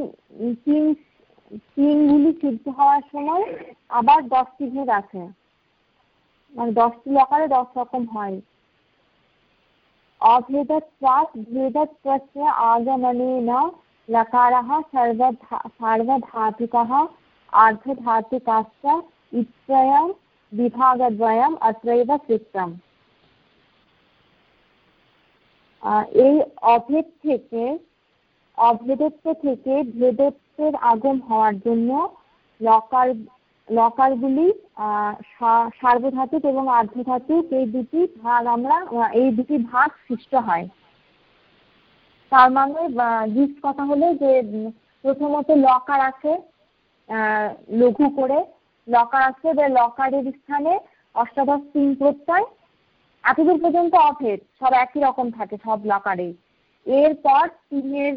তিন, তিনগুলি সিদ্ধ হওয়ার সময় আবার দশটি ভেদ আছে। মানে দশটি লকারে দশ রকম হয়। अभेदत्वात् भेदत्वस्य आगमनेन लकारः सर्वधा सार्वधातुकः आर्धधातुकाश्च इत्ययं বিভাগদ্বয়ম অত্রৈব সৃষ্টম এই অভেদ থেকে অভেদত্ব থেকে ভেদত্বের আগম হওয়ার জন্য লকার লকারগুলি সার্বধাতুক এবং আর্ধধাতুক, এই দুটি ভাগ আমরা এই দুটি ভাগ সৃষ্ট হয়। তার মানে জিস কথা হলো যে প্রথমত লকার আছে লঘু করে। লকার আছে লকারের স্থানে অষ্টাদশ তিন প্রত্যয়। এতদূর পর্যন্ত অভেদ, সব একই রকম থাকে, সব লকারে এরপর তিনের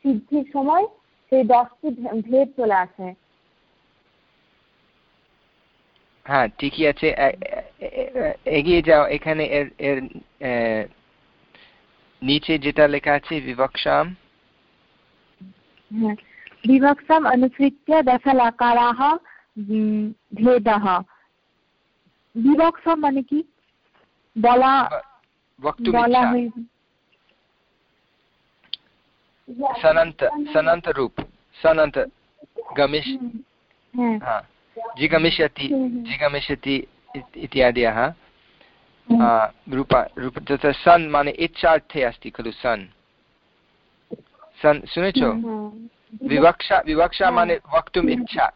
সিদ্ধির সময় সেই দশটি ভেদ চলে আসে। হ্যাঁ ঠিকই আছে। এগিয়ে যাও। এখানে এর এর নিচে যেটা লেখা আছে বিবক্ষাম বিবক্ষাম অনুসৃত্য দশলাকারাः ভেদः বিবক্ষাম মানে কি? বলা বলা সনন্ত সনন্ত রূপ। সনন্ত গমিশ। হ্যাঁ। जिगमिष्यति जिगमिष्यति इत्यादयः। रूप रूप तत्र सन् माने इच्छार्थे अस्ति खलु सन्। सन् शुनेछो विवक्षा विवक्षा माने वक्तुम् इच्छा।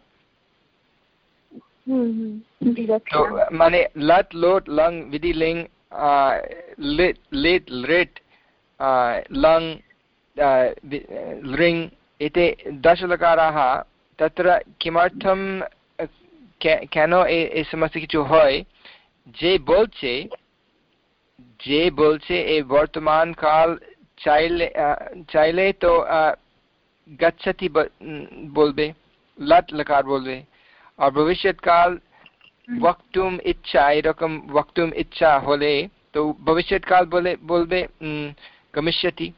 तो माने लट् लोट् लङ् विधि लिङ् लिट् लिट् लिट् लङ् लृङ् एते दशलकाराः तत्र किमर्थं কেন এই সমস্ত কিছু হয়? যে বলছে যে বলছে এই বর্তমান কাল চাইলে চাইলে তো গচ্ছতি বলবে লট লকার বলবে। আর ভবিষ্যৎ কাল বক্তুম ইচ্ছা এরকম বক্তুম ইচ্ছা হলে তো ভবিষ্যৎ কাল বলে বলবে গমিষ্যতি।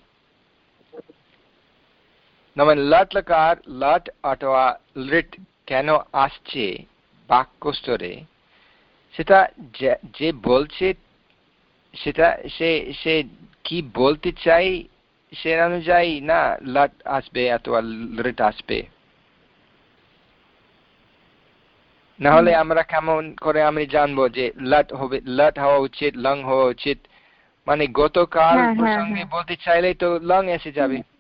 মানে লট লকার লট অথবা লিট কেন আসছে? বাক্যস্তরে সেটা যে বলছে সেটা সে সে কি বলতে চাই সে অনুযায়ী না লট আসবে অথবা লট আসবে। নাহলে আমরা কেমন করে আমি জানব যে লট হবে লট হওয়া উচিত লং হওয়া উচিত? মানে গতকাল প্রসঙ্গে বলতে চাইলে তো লং এসে যাবে। হ্যাঁ হ্যাঁ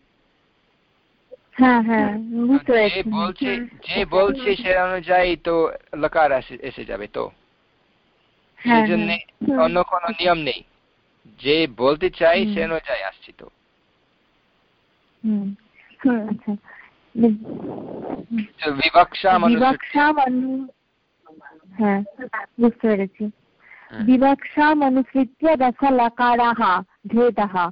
যে বলছে যে বলছে সে অনুযায়ী তো লকার এসে যাবে তো। সেজন্য অন্য কোন নিয়ম নেই। যে বলতে চাই সে অনুযায়ী আসছি তো। বিবক্ষা হ্যাঁ বুঝতে পেরেছি। বিবক্ষা অনুসৃত্য দশ লকারাহ ভেদাহ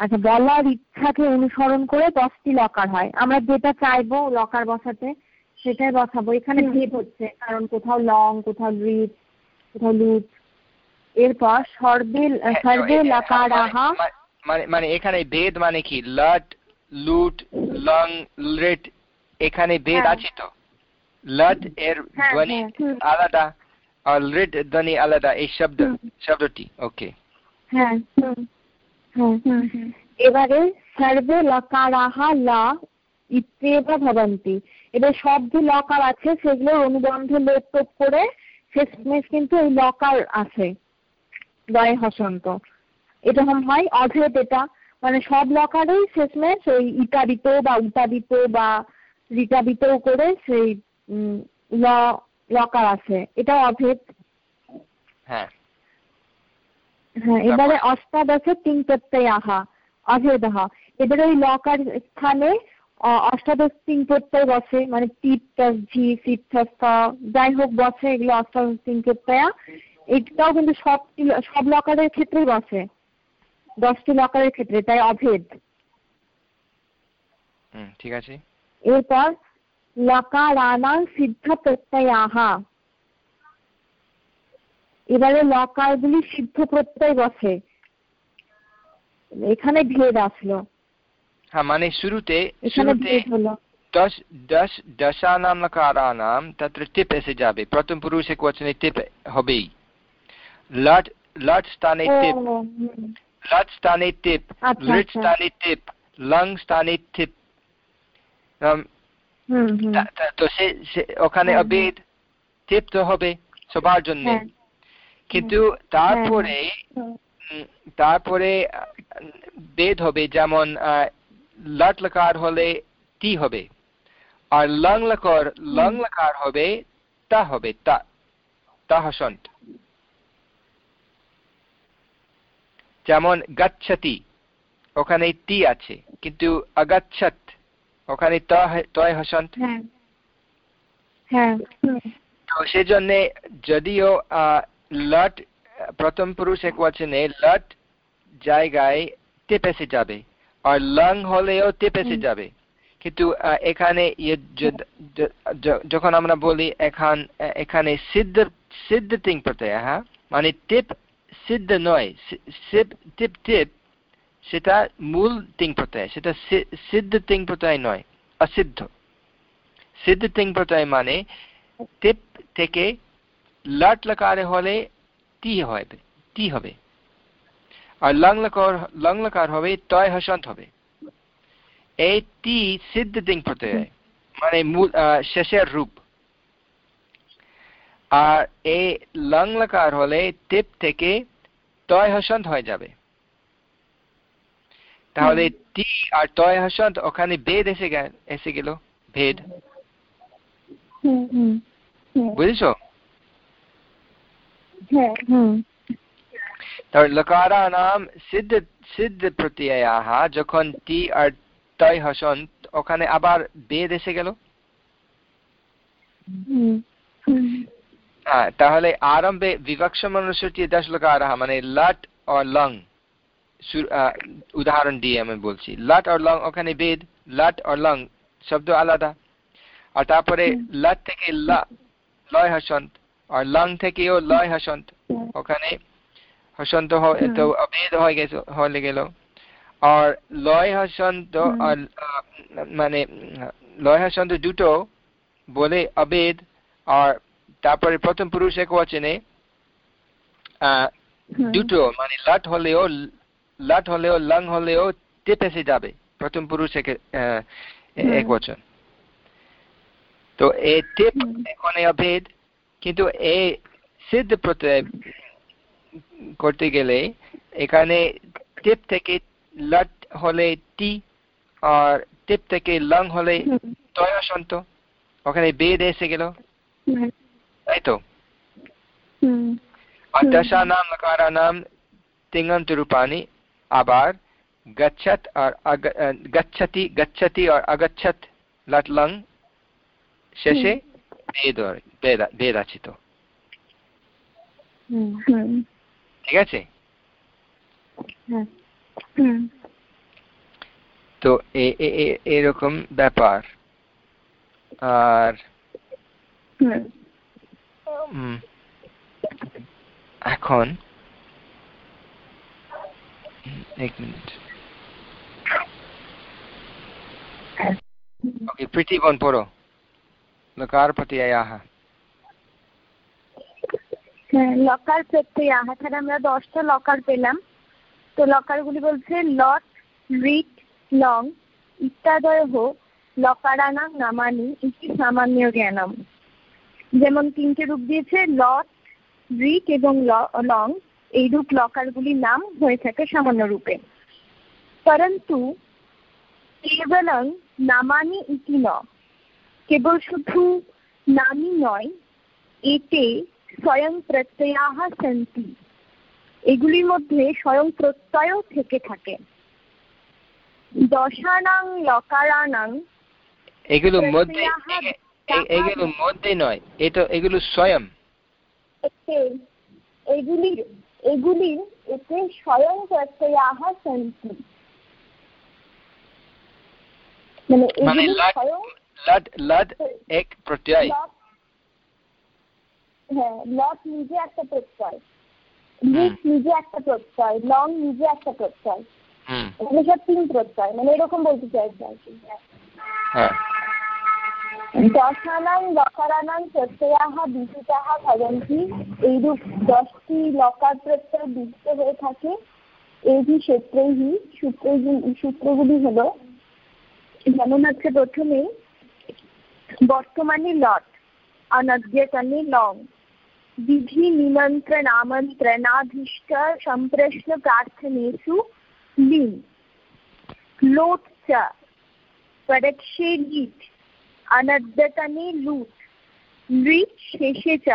আচ্ছা বলার ইচ্ছাকে অনুসরণ করে দশটি লকার হয়। আমরা যেটা চাইব লকার বসাতে সেটাই বসাবো। এখানে ভেদ হচ্ছে কারণ কোথাও লং কোথাও রিট কোথাও লুট এরপর সর্বে সর্বে লকারাহা মানে মানে এখানে ভেদ মানে কি? লট লুট লং লেট এখানে ভেদ আছে তো? লট এর ধ্বনি আলাদা আর লেট ধ্বনি আলাদা এই শব্দ শব্দটি ওকে হ্যাঁ এবারে সর্বে লকারাহা লা ইত্যেব ভবন্তি। এবার সব যে লকার আছে, সেগুলো অনুবন্ধ লোপ করে শেষমেশ কিন্তু এই লকার আছে, দয়ে হসন্ত। এটা হয় অভেদ এটা মানে সব লকারেই শেষমেশ ওই ইটাবিত বা উটাবিত বা রিটাবিত করে সেই ল, লকার আছে। এটা অভেদ হ্যাঁ। হ্যাঁ এবারে অষ্টাদশ তিন প্রত্যয়াহ অভেদহ। এবারে ওই লকার স্থানে অষ্টাদশ তিন প্রত্যয় বসে মানে টিপ ঝি সিদ্ধস্থ যাই হোক বসে এগুলো অষ্টাদশ তিন প্রত্যয়া এটাও কিন্তু সব সব লকারের ক্ষেত্রেই বসে। দশটি লকারের ক্ষেত্রে তাই অভেদ। ঠিক আছে। এরপর লকারানাং সিদ্ধ প্রত্যয়াহা এবারে লকারগুলি সিদ্ধ প্রত্যয় বসে। এখানে ভেদ আসলো। হ্যাঁ মানে শুরুতে শুরুতে দশ দশ দশানাম লকারানাম তত্র টিপ এসে যাবে। প্রথম পুরুষ এক বচনে টিপ হবেই। লট লট স্থানে টিপ। লট স্থানে টিপ। লিট স্থানে টিপ। লং স্থানে টিপ। তো সে ওখানে অবেদ টিপ তো হবে সবার জন্য। হ্যাঁ। কিন্তু তারপরে হ্যাঁ। তারপরে বেদ হবে যেমন লট লকার হলে টি হবে আর লং লকর লং লকার হবে তা হবে তা তাহসন্ত যেমন গচ্ছতি ওখানে টি আছে কিন্তু অগচ্ছত ওখানে তয় হসন্ত হ্যাঁ। হ্যাঁ। তো সেজন্য যদিও লট প্রথম পুরুষ এক বচনে লট জায়গায় টেপেসে যাবে আর লং হলেও টেপেসে যাবে। কিন্তু এখানে ইয়ে যখন আমরা বলি এখান এখানে সিদ্ধ সিদ্ধ তিং প্রত্যয় হ্যাঁ মানে টিপ সিদ্ধ নয় টিপ টিপ সেটা মূল তিং প্রত্যয় সেটা সিদ্ধ তিং প্রত্যয় নয় অসিদ্ধ। সিদ্ধ তিং প্রত্যয় মানে টিপ থেকে লট লকারে হলে টি হবে টি হবে। আর লং লকার লং লকার হবে তয় হসন্ত হবে। এই টি সিদ্ধ তিং প্রত্যয় মানে মূল শেষের রূপ। আর এই লং লকার হলে টিপ থেকে তয় হসন্ত হয়ে যাবে। তাহলে টি আর তয় হসন্ত ওখানে বেদ এসে এসে গেল ভেদ। বুঝেছ? তাহলে লকারা নাম সিদ্ধ সিদ্ধ প্রত্যয়াহ যখন টি আর তয় হসন্ত ওখানে আবার বেদ এসে গেল? হ্যাঁ তাহলে আরম্ভে বিবক্ষ মনুষ্যটি দশ লকার মানে লট আর লং। উদাহরণ দিয়ে আমি বলছি। লট আর লং ওখানে বেদ লট আর লং শব্দ আলাদা। আর তারপরে লট থেকে লয় হসন্ত আর লং থেকেও লয় হসন্ত ওখানে হসন্ত তো অভেদ হয়ে গেছে হয়ে গেল। আর লয় হসন্ত আর মানে লয় হসন্ত দুটো বলে অবেদ আর তারপরে প্রথম পুরুষ এক বচনে দুটো মানে লাট হলেও লাট হলেও লং হলেও টিপ এসে যাবে। প্রথম পুরুষ এক এক বচন। তো এ টেপ এখানে অভেদ কিন্তু এ সিদ্ধ প্রত্যয় করতে গেলে এখানে টিপ থেকে লট হলে টি আর টিপ থেকে লং হলে তয় অসন্ত ওখানে বেদ এসে গেল। তাই তো? আর তিঙ্গন্ত রূপানি আবার গচ্ছত আর গচ্ছতি গচ্ছতি আর অগচ্ছত লট লং শেষে বেদ বেদ আছে তো ঠিক আছে? হ্যাঁ। তো এরকম ব্যাপার। আর এখন এক মিনিট। ওকে প্রীতিবন পড়ো। লকার হ্যাঁ লকার প্রত্যয়াহ তাহলে আমরা দশটা লকার পেলাম। তো লকারগুলি বলছে লট, রিট, লং ইত্যাদয় লকারানাং, নামানি ইতি সামান্য জ্ঞানম। যেমন তিনটে রূপ দিয়েছে, লট, রিট এবং লং এই রূপ লকার লকারগুলির নাম হয়ে থাকে সামান্য রূপে। পরন্তু, কেবলং নামানি ইতি ন। কেবল শুধু নামই নয় এতে স্বয়ং প্রত্যয়াহ সন্তি। এগুলির মধ্যে স্বয়ং প্রত্যয় থেকে থাকে। দশানাং লকারানাং এগুলো মধ্যে এগুলো মধ্যে নয় এটা এগুলো স্বয়ং। এগুলির এগুলির এতে স্বয়ং প্রত্যয়াহ সন্তি। মানে, মানে লট লট এক প্রত্যয় হ্যাঁ লট নিজে একটা প্রত্যয় লিট নিজে একটা প্রত্যয় লং নিজে একটা প্রত্যয় এখানে সব তিন প্রত্যয় মানে এরকম বলতে চাইছে আর কি। হ্যাঁ। দশানাং লকারানাং প্রত্যয়াহ বিহিতাহ ভবন্তি এইরূপ দশটি লকার প্রত্যয় বিহিত হয়ে থাকে। এই ক্ষেত্রেই সূত্রগুলি সূত্রগুলি হলো যেমন হচ্ছে প্রথমে বর্তমানে লট, অনদ্যতনে লং। বিধি নিমন্ত্রণামন্ত্রণাধীষ্ট সম্প্রশ্ন প্রার্থনেষু লিং। লোট চ, পরক্ষে লিট, অনদ্যতনে লুট। লিট শেষে চ,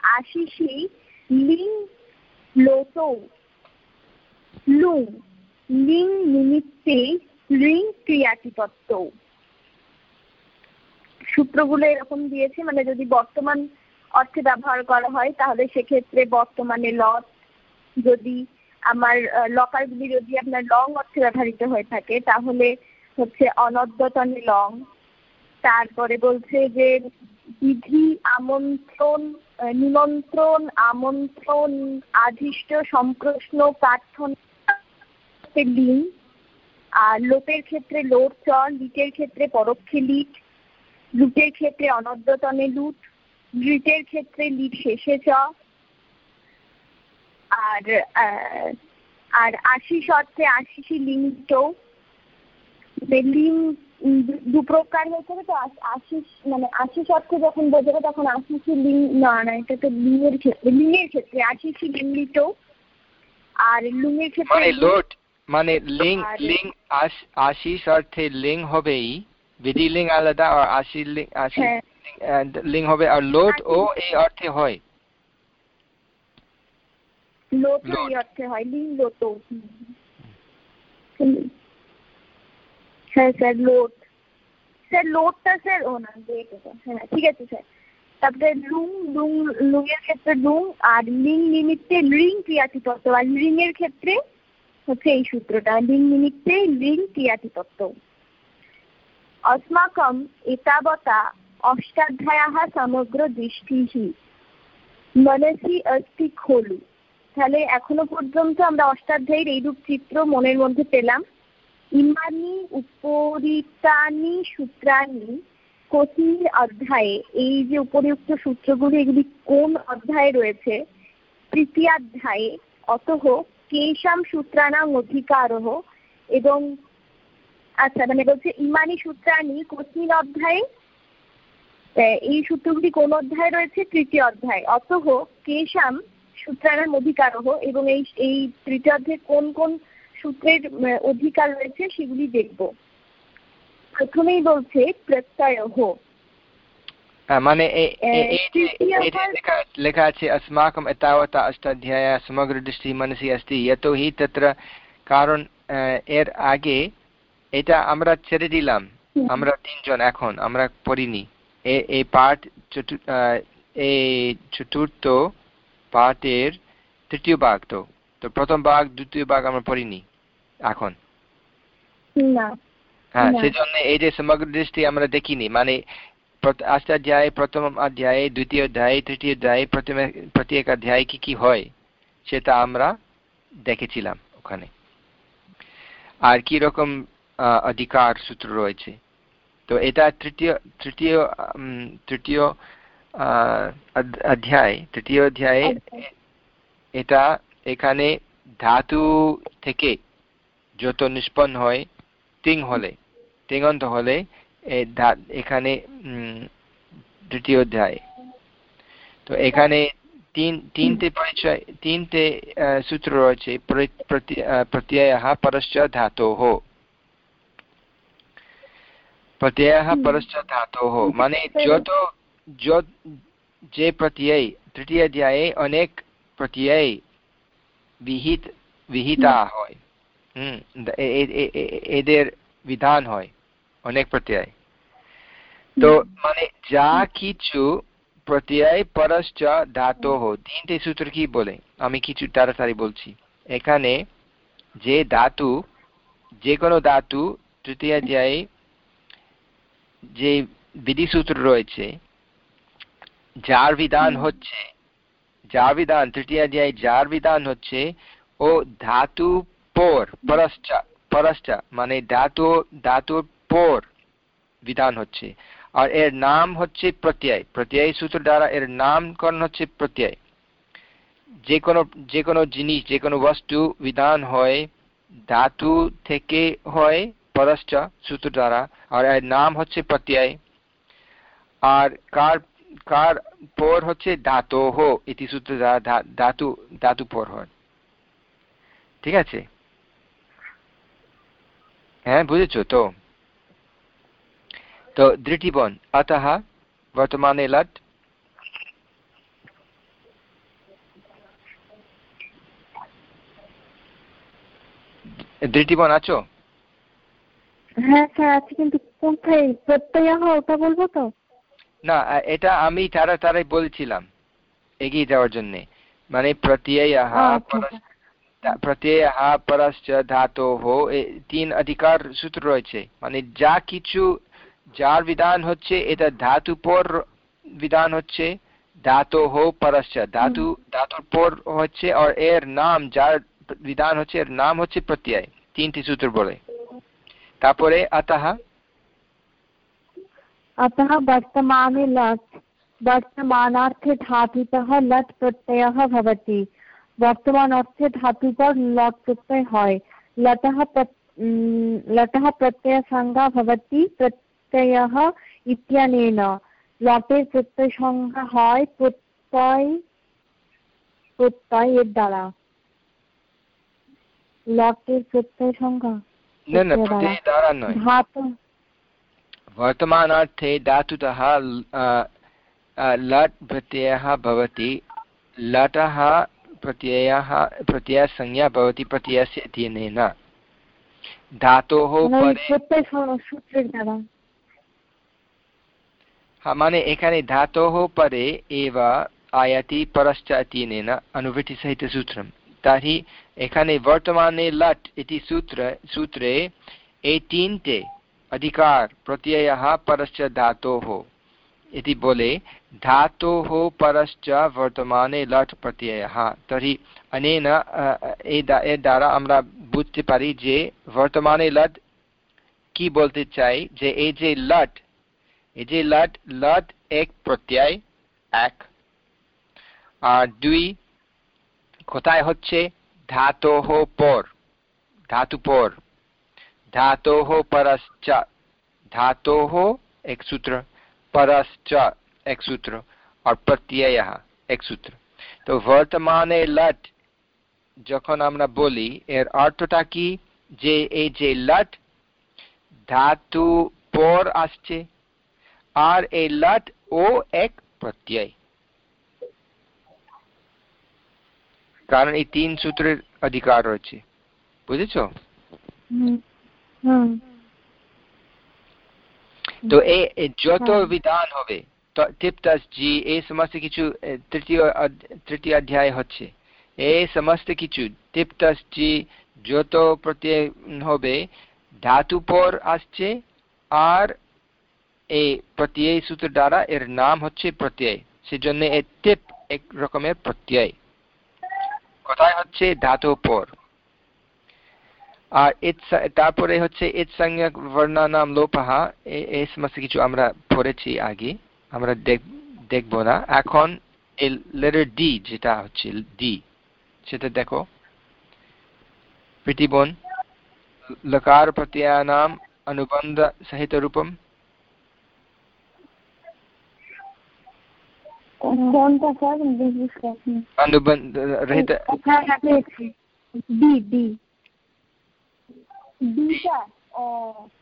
আশিষে লিং লোত। লুং, লিং নিমিত্তে লিং ক্রিয়াটিপত্য সূত্রগুলো এরকম দিয়েছে মানে যদি বর্তমান অর্থে ব্যবহার করা হয়, তাহলে সেক্ষেত্রে বর্তমানে লট যদি আমার লকারগুলি যদি আপনার লং অর্থে ব্যবহৃত হয়ে থাকে, তাহলে হচ্ছে অনদ্যতনে লং তারপরে বলছে যে বিধি আমন্ত্রণ, নিমন্ত্রণ, আমন্ত্রণ আধিষ্ট সম্প্রশ্ন, প্রার্থনা লিন আর লোপের ক্ষেত্রে লোট চ লিটের ক্ষেত্রে পরোক্ষে লিট লুটের ক্ষেত্রে অনদ্যতনে লুট লিটের ক্ষেত্রে লিট শেষে চ আর আর আশিস অর্থে আশিসি লিঙ্গিত। লিং দু প্রকার হয়েছে তো? আশিস মানে আশিস অর্থে যখন বোঝাবে তখন আশিসি লিং না না এটা তো লিঙ্গের ক্ষেত্রে লিঙ্গের ক্ষেত্রে আশিসি লিঙ্গিত। আর লুঙের ক্ষেত্রে মানে লোট মানে লিং লিং আশিস অর্থে লিং হবেই। বিধি লিং আলাদা আর আশি লিং আশি হবে আর লোট ও এই অর্থে হয়। লোট এই অর্থে হয় লোট হ্যাঁ স্যার লোট। স্যার লোটটা স্যার ও না হ্যাঁ ঠিক আছে স্যার। তারপরে লুং লুং লুঙের ক্ষেত্রে লুং আর লিং নিমিত্তে লিং ক্রিয়াতিপত্ত। আর লিং এর ক্ষেত্রে হচ্ছে এই সূত্রটা। লিং নিমিত্তে লিং ক্রিয়াতিপত্ত। अस्माकम् एतावता অষ্টাধ্যায়াः সমগ্র দৃষ্টিহি মনসি অস্তি খোলু তাহলে এখনো পর্যন্ত আমরা অষ্টাধ্যায়ের এইরূপ চিত্র মনের মধ্যে পেলাম ইমানি উপরিতানি সূত্রানি কোচির অধ্যায়ে এই যে উপরিউক্ত সূত্রগুলি এগুলি কোন অধ্যায়ে রয়েছে তৃতীয়াধ্যায়ে অতহ কেশাম সূত্রানাং অধিকারহ এবং আচ্ছা মানে বলছে ইমানি সূত্রানি কোচিন অধ্যায়ে এই সূত্রগুলি কোন অধ্যায় রয়েছে তৃতীয় অধ্যায় অতহ কেশাম সূত্রানাম অধিকারহ এবং এই এই তৃতীয় অধ্যায়ে কোন কোন সূত্রের অধিকার রয়েছে সেগুলি দেখব প্রথমেই বলছে প্রত্যয় মানে লেখা আছে अस्माकम् एतावता अष्टाध्याय समग्रदृष्टिः मनसि अस्ति यतोहि तत्र কারণ এর আগে এটা আমরা ছেড়ে দিলাম। আমরা তিনজন এখন আমরা পড়িনি। এই পাঠ এই চতুর্থ পাঠের তৃতীয় ভাগ তো। তো প্রথম ভাগ দ্বিতীয় ভাগ আমরা পড়িনি এখন। হ্যাঁ সেজন্য এই যে সমগ্র দৃষ্টি আমরা দেখিনি। মানে অষ্টাধ্যায় প্রথম অধ্যায়ে দ্বিতীয় অধ্যায় তৃতীয় অধ্যায় প্রথমে প্রত্যেক অধ্যায় কি কি হয় সেটা আমরা দেখেছিলাম ওখানে। আর কি রকম অধিকার সূত্র রয়েছে। তো এটা তৃতীয় তৃতীয় তৃতীয় অধ্যায়, তৃতীয় অধ্যায়ে এটা এখানে ধাতু থেকে যত নিষ্পন্ন হয়, তিং হলে তিঙন্ত হলে এখানে তৃতীয় অধ্যায়। তো এখানে তিন, তিনটে পরিচয়, তিনটে সূত্র রয়েছে। প্রত্যয় পরশ্চ প্রত্যয় পরশ্চ ধাতোः মানে যত যে প্রত্যয় তৃতীয় অধ্যায়ে অনেক প্রত্যয় বিহিত বিহিতা হয় হুম এদের বিধান হয় অনেক প্রত্যয় তো মানে যা কিছু প্রত্যয় পরশ্চ ধাতোহ তিনটে সূত্র কি বলে আমি কিছু তাড়াতাড়ি বলছি এখানে যে ধাতু যে কোনো ধাতু তৃতীয় অধ্যায়ে যে বিধিসূত্র রয়েছে যার বিধান হচ্ছে যার বিধান তৃতীয় অধ্যায় যার বিধান হচ্ছে ও ধাতু পর পরশ্চা পরশ্চা মানে ধাতু ধাতুর পর বিধান হচ্ছে। আর এর নাম হচ্ছে প্রত্যয় প্রত্যয় সূত্র দ্বারা এর নামকরণ হচ্ছে প্রত্যয়। যে কোনো যে কোনো জিনিস যে কোনো বস্তু বিধান হয় ধাতু থেকে হয় পরশ্চ সূত্র দ্বারা, আর এর নাম হচ্ছে প্রত্যয়, আর কার কার পর হচ্ছে ধাতোহ ইতি সূত্র দ্বারা ধাতু ধাতু পর ঠিক আছে? হ্যাঁ বুঝেছ তো? তো দৃটিবন অত বর্তমানে লট। দৃটিবন আছো? হ্যাঁ স্যার আছে কিন্তু কোথায়? ওটা বলব তো? না এটা আমি তারা তারাই বলছিলাম এগিয়ে যাওয়ার জন্য। মানে পরশ্চ ধাতো তিন অধিকার সূত্র রয়েছে। মানে যা কিছু যার বিধান হচ্ছে এটা ধাতু পর বিধান হচ্ছে ধাতু হো পরশ্চ ধাতু ধাতুর পর হচ্ছে আর এর নাম যার বিধান হচ্ছে এর নাম হচ্ছে প্রত্যয়। তিনটি সূত্র বলে। তারপরে अतः अतः वर्तमाने लट् वर्तमानार्थे धातुतः लट् प्रत्ययः भवति বর্তমান অর্থে ধাতু পর লট প্রত্যয় হয় লটः লটः প্রত্যয়সংজ্ঞা ভবতি প্রত্যয়ः ইত্যনেন লটের প্রত্যয় সংজ্ঞা হয় প্রত্যয় প্রত্যয় এর দ্বারা লটের প্রত্যয় সংজ্ঞা वर्तमानार्थे धातुतः लट् प्रत्ययः भवति। लटः प्रत्ययः प्रत्ययसंज्ञा भवति प्रत्ययस्य अध्ययनेन। धातोः हाँ, माने एकानि धातोः परे एव आयाति परश्च अध्ययनेन अनुवृत्तिसहितसूत्रम्। तर्हि এখানে বর্তমানে লট इति सूत्र सूत्रे এই তিনটে अधिकार प्रत्ययः परश्च धातोः इति बोले धातोः परश्च वर्तमाने लट् प्रत्ययः तर्हि अनेन এর দ্বারা আমরা বুঝতে পারি যে বর্তমানে লট কি বলতে চাই যে এই যে লট এই যে লট লট এক প্রত্যয় এক আর দুই কোথায় হচ্ছে ধাতোহ পর ধাতু পর धातोः परश्च धातोः एक सूत्र परश्च एक सूत्र और प्रत्ययः एक सूत्र তো বর্তমানে লট যখন আমরা বলি এর অর্থটা কি যে এই যে লট ধাতু পর আসছে আর এই লট ও এক প্রত্যয় কারণ এই তিন সূত্রের অধিকার রয়েছে। বুঝেছ? তো এই যত বিধান হবে টিপ্তাসজি এই সমস্ত কিছু তৃতীয় তৃতীয় অধ্যায় হচ্ছে। এই সমস্ত কিছু টিপ্তাসজি যত প্রত্যয় হবে ধাতু পর আসছে আর এই প্রত্যয় সূত্র দ্বারা এর নাম হচ্ছে প্রত্যয়। সেজন্য এই টিপ এক রকমের প্রত্যয়। কোথায় হচ্ছে ধাতু পর আর তারপরে হচ্ছে এর সংজ্ঞক বর্ণানাম লোপাহা। এই সমস্ত কিছু আমরা পড়েছি আগে। আমরা দেখব না। এখন ডি যেটা হচ্ছে ডি সেটা দেখো। প্রীতিবন লকার প্রত্যয়ানাম, অনুবন্ধ সহিত রূপম।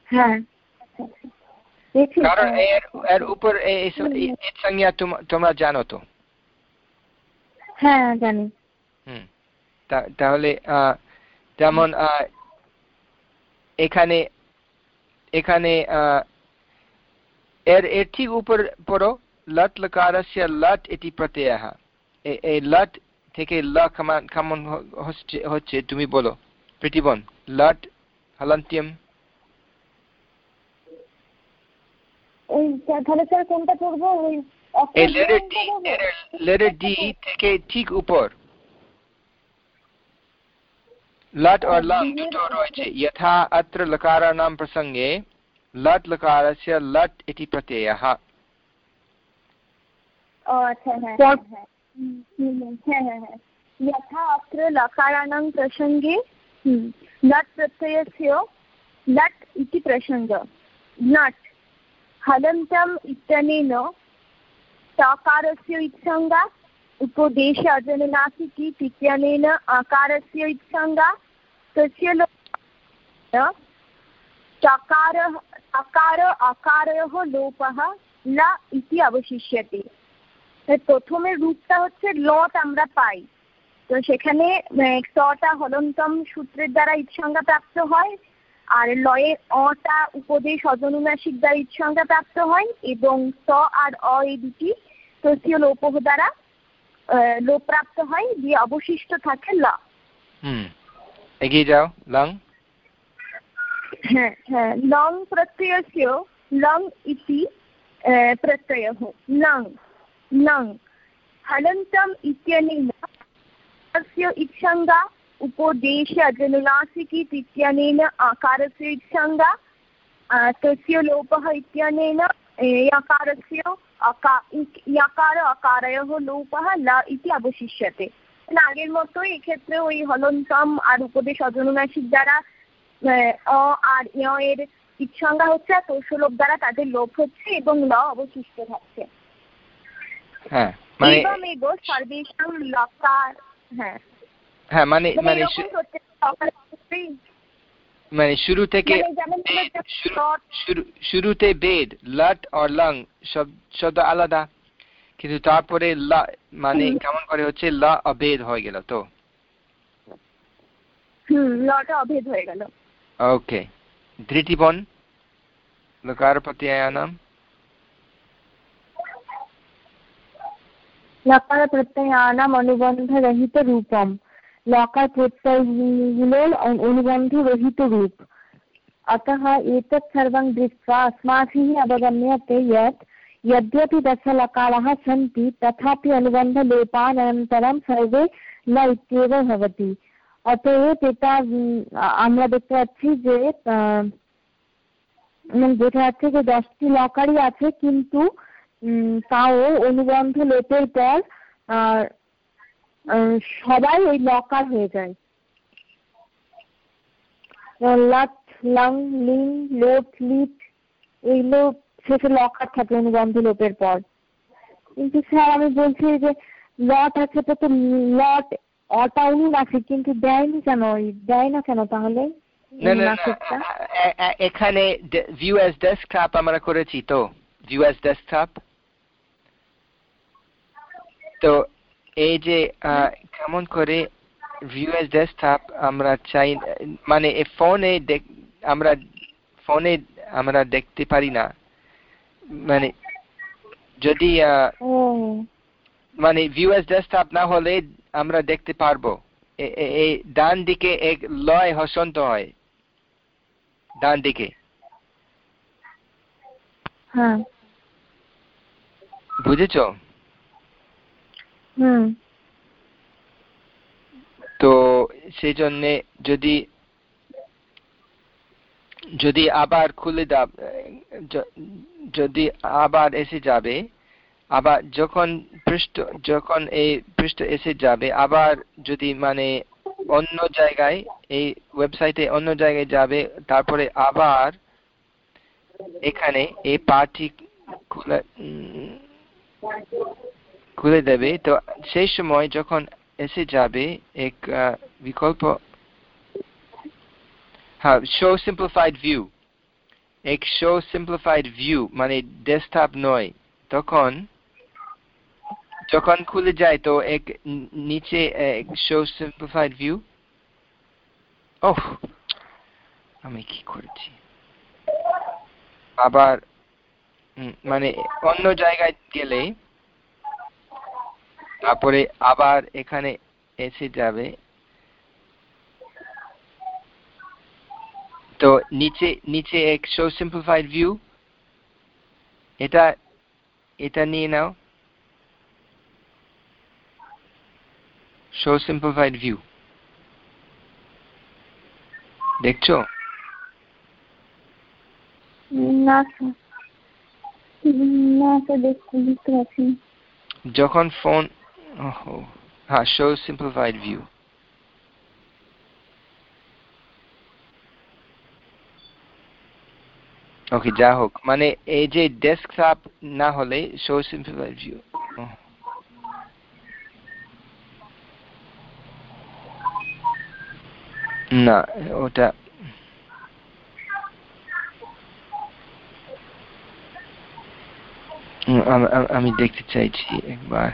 হ্যাঁ। কারণ এর এর উপর এই সংজ্ঞা তোমরা জানো তো। হ্যাঁ জানি। হুম। তাহলে যেমন এখানে এখানে এর এর ঠিক উপর পড়ো। লট লকারস্য লট এটি প্রত্যয়ः এই লট থেকে ল কেমন হচ্ছে হচ্ছে তুমি বলো প্রীতিবন লট হলন্ত্যম লেটার ডি থেকে ঠিক উপর लट् और लङ् दुटो রয়েছে यथा अत्र लकाराणां प्रसङ्गे लट् लकारस्य लट् इति प्रत्ययः यथा अत्र लकाराणां प्रसङ्गे लट् हम्म, प्रत्ययस्य लट् इति प्रसङ्ग नट्। हलन्तम् इत्यनेन सकारस्य इत्सङ्गा उपदेश अजननासिकी इत्यनेन आकारस्य इत्सङ्गा तस्य चकार अकार अकारयोः लोपः ल इति अवशिष्यते। প্রথমে রূপটা হচ্ছে লট আমরা পাই। তো সেখানে সটা হলন্তম সূত্রের দ্বারা ইৎসঙ্গা প্রাপ্ত হয় আর লয়ে অটা উপদেশ অজনুনাসিক দ্বারা ইৎসঙ্গা প্রাপ্ত হয় এবং স আর অ এই দুটি তৃতীয় লোপহ দ্বারা লোপ্রাপ্ত হয় দিয়ে অবশিষ্ট থাকে ল। এগিয়ে যাও লং। হ্যাঁ হ্যাঁ লং প্রত্যয় লং ইতি প্রত্যয় লং। लङ् हलन्तम् इत्यनेन तस्य इत्सङ्गा उपदेश अजनुनासिकी इत्यनेन आकारस्य इत्सङ्गा तस्य लोपः इत्यनेन यकारस्य अका यकार अकारयोः लोपः ल इति अवशिष्यते আগের মতোই এক্ষেত্রে ওই হলন্তম আর উপদেশ অজনুনাসিক দ্বারা অ আর ইয় এর সংজ্ঞা হচ্ছে আর তৌসলোপ দ্বারা তাদের লোপ হচ্ছে এবং ল অবশিষ্ট থাকছে হ্যাঁ মানে এবামেব হ্যাঁ। হ্যাঁ মানে মানে, মানে, মানে শুরু থেকে শুরুতে বেদ লট আর লং শব্দ আলাদা। কিন্তু তারপরে লা মানে কেমন করে হচ্ছে লা অভেদ হয়ে গেল তো। হুম লটা হয়ে গেল। ওকে ধৃতিবন লকার প্রত্যয়ানাম লকারপ্রত্যয়ানাম অনুবন্ধরহিত রূপম লকার প্রত্যয়গুলোর অনুবন্ধরহিত রূপ अतः एतत् सर्वं दृष्ट्वा अस्माभिः अवगम्यते यत् यद्यपि दशलकाराः सन्ति तथापि अनुबन्धलोपानन्तरं सर्वे न इत्येव भवति অতএব এটা আমরা দেখতে পাচ্ছি যে বোঝা যাচ্ছে যে দশটি লকারই আছে কিন্তু তাও অনুবন্ধ লোপের পর সবাই ওই লকার হয়ে যায়। লাট লং লিং লোট লিট এইগুলো শেষে লকার থাকে অনুবন্ধ লোপের পর। কিন্তু স্যার আমি বলছি যে লট আছে তো লট অটা অনুনাসিক কিন্তু দেয়নি কেন? দেয় না কেন তাহলে? এখানে ভিউ এস ডেস্কটপ আমরা করেছি তো। ভিউ এস ডেস্কটপ তো এই যে কেমন করে ভিউ এস ডেস্কটপ আমরা চাই মানে ফোনে আমরা ফোনে আমরা দেখতে পারি না। মানে যদি মানে ভিউ এস ডেস্কটপ না হলে আমরা দেখতে পারব। এই ডান দিকে এক লয় হসন্ত হয়। ডান দিকে। হ্যাঁ। বুঝেছ? তো সেই জন্যে যদি যদি আবার খুলে যদি আবার এসে যাবে, আবার যখন পৃষ্ঠ, যখন এই পৃষ্ঠ এসে যাবে, আবার যদি মানে অন্য জায়গায়, এই ওয়েবসাইটে অন্য জায়গায় যাবে, তারপরে আবার এখানে এই পার্টি খুলে খুলে দেবে। তো সেই সময় যখন এসে যাবে, এক বিকল্প হ্যাঁ শো সিম্পলিফাইড ভিউ এক শো সিম্পলিফাইড ভিউ মানে ডেস্কটপ নয়। তখন, যখন খুলে যায়, তো এক নিচে এক শো সিম্পলিফাইড ভিউ ওহ, আমি কি করেছি? আবার মানে অন্য জায়গায় গেলে তারপরে আবার এখানে এসে যাবে। তো নিচে নিচে এক শো সিম্পলিফাইড ভিউ এটা এটা নিয়ে নাও। শো সিম্পলিফাইড ভিউ দেখছ? না না দেখতে যখন ফোন হ্যাঁ শো সিম্পলিফাইড ভিউ ওকে যা হোক মানে এই যে ডেস্কটপ না হলে শো সিম্পলিফাইড ভিউ না ওটা আমি দেখতে চাইছি একবার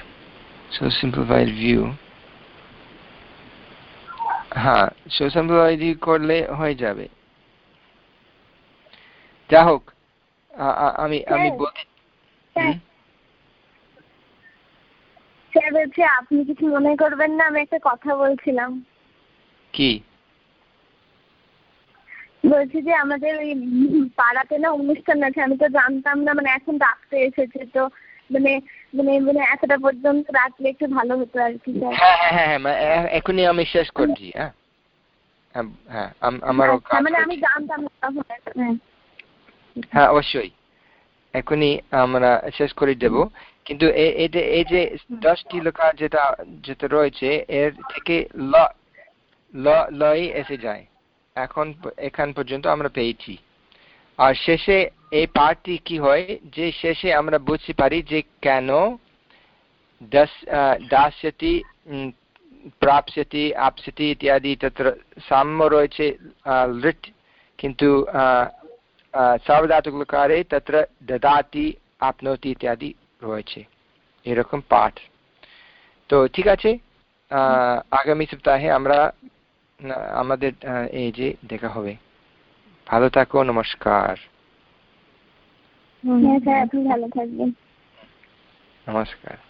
সো সিম্পলিফাইড ভিউ হ্যাঁ সো সিম্পলিফাইড ভিউ করলে হয়ে যাবে? যা হোক আমি আমি বলতে স্যার বলছি আপনি কিছু মনে করবেন না? আমি একটা কথা বলছিলাম। কি? বলছি যে আমাদের ওই পাড়াতে না অনুষ্ঠান আছে আমি তো জানতাম না মানে এখন ডাকতে এসেছে তো মানে মানে মানে এতটা পর্যন্ত রাখলে একটু ভালো হতো আর কি স্যার হ্যাঁ হ্যাঁ হ্যাঁ মানে এখনই আমি শেষ করছি হ্যাঁ। হ্যাঁ আমারও মানে আমি জানতাম হ্যাঁ হ্যাঁ। অবশ্যই। এখনই আমরা শেষ করে দেব। কিন্তু এই যে দশটি যেটা যেটা রয়েছে এর থেকে ল লই এসে যায়। এখন এখান পর্যন্ত আমরা পেয়েছি। আর শেষে এই পার্টটি কি হয়? যে শেষে আমরা বুঝতে পারি যে কেন দাস্যতি প্রাপ্স্যতি আপস্যতি ইত্যাদি তত্র সাম্য রয়েছে লিট কিন্তু সার্বধাতুককারে তত্র দদাতি, আপনতি ইত্যাদি রয়েছে। এরকম পাঠ। তো ঠিক আছে আগামী সপ্তাহে আমরা আমাদের এই যে দেখা হবে। ভালো থাকো নমস্কার। হ্যাঁ নমস্কার।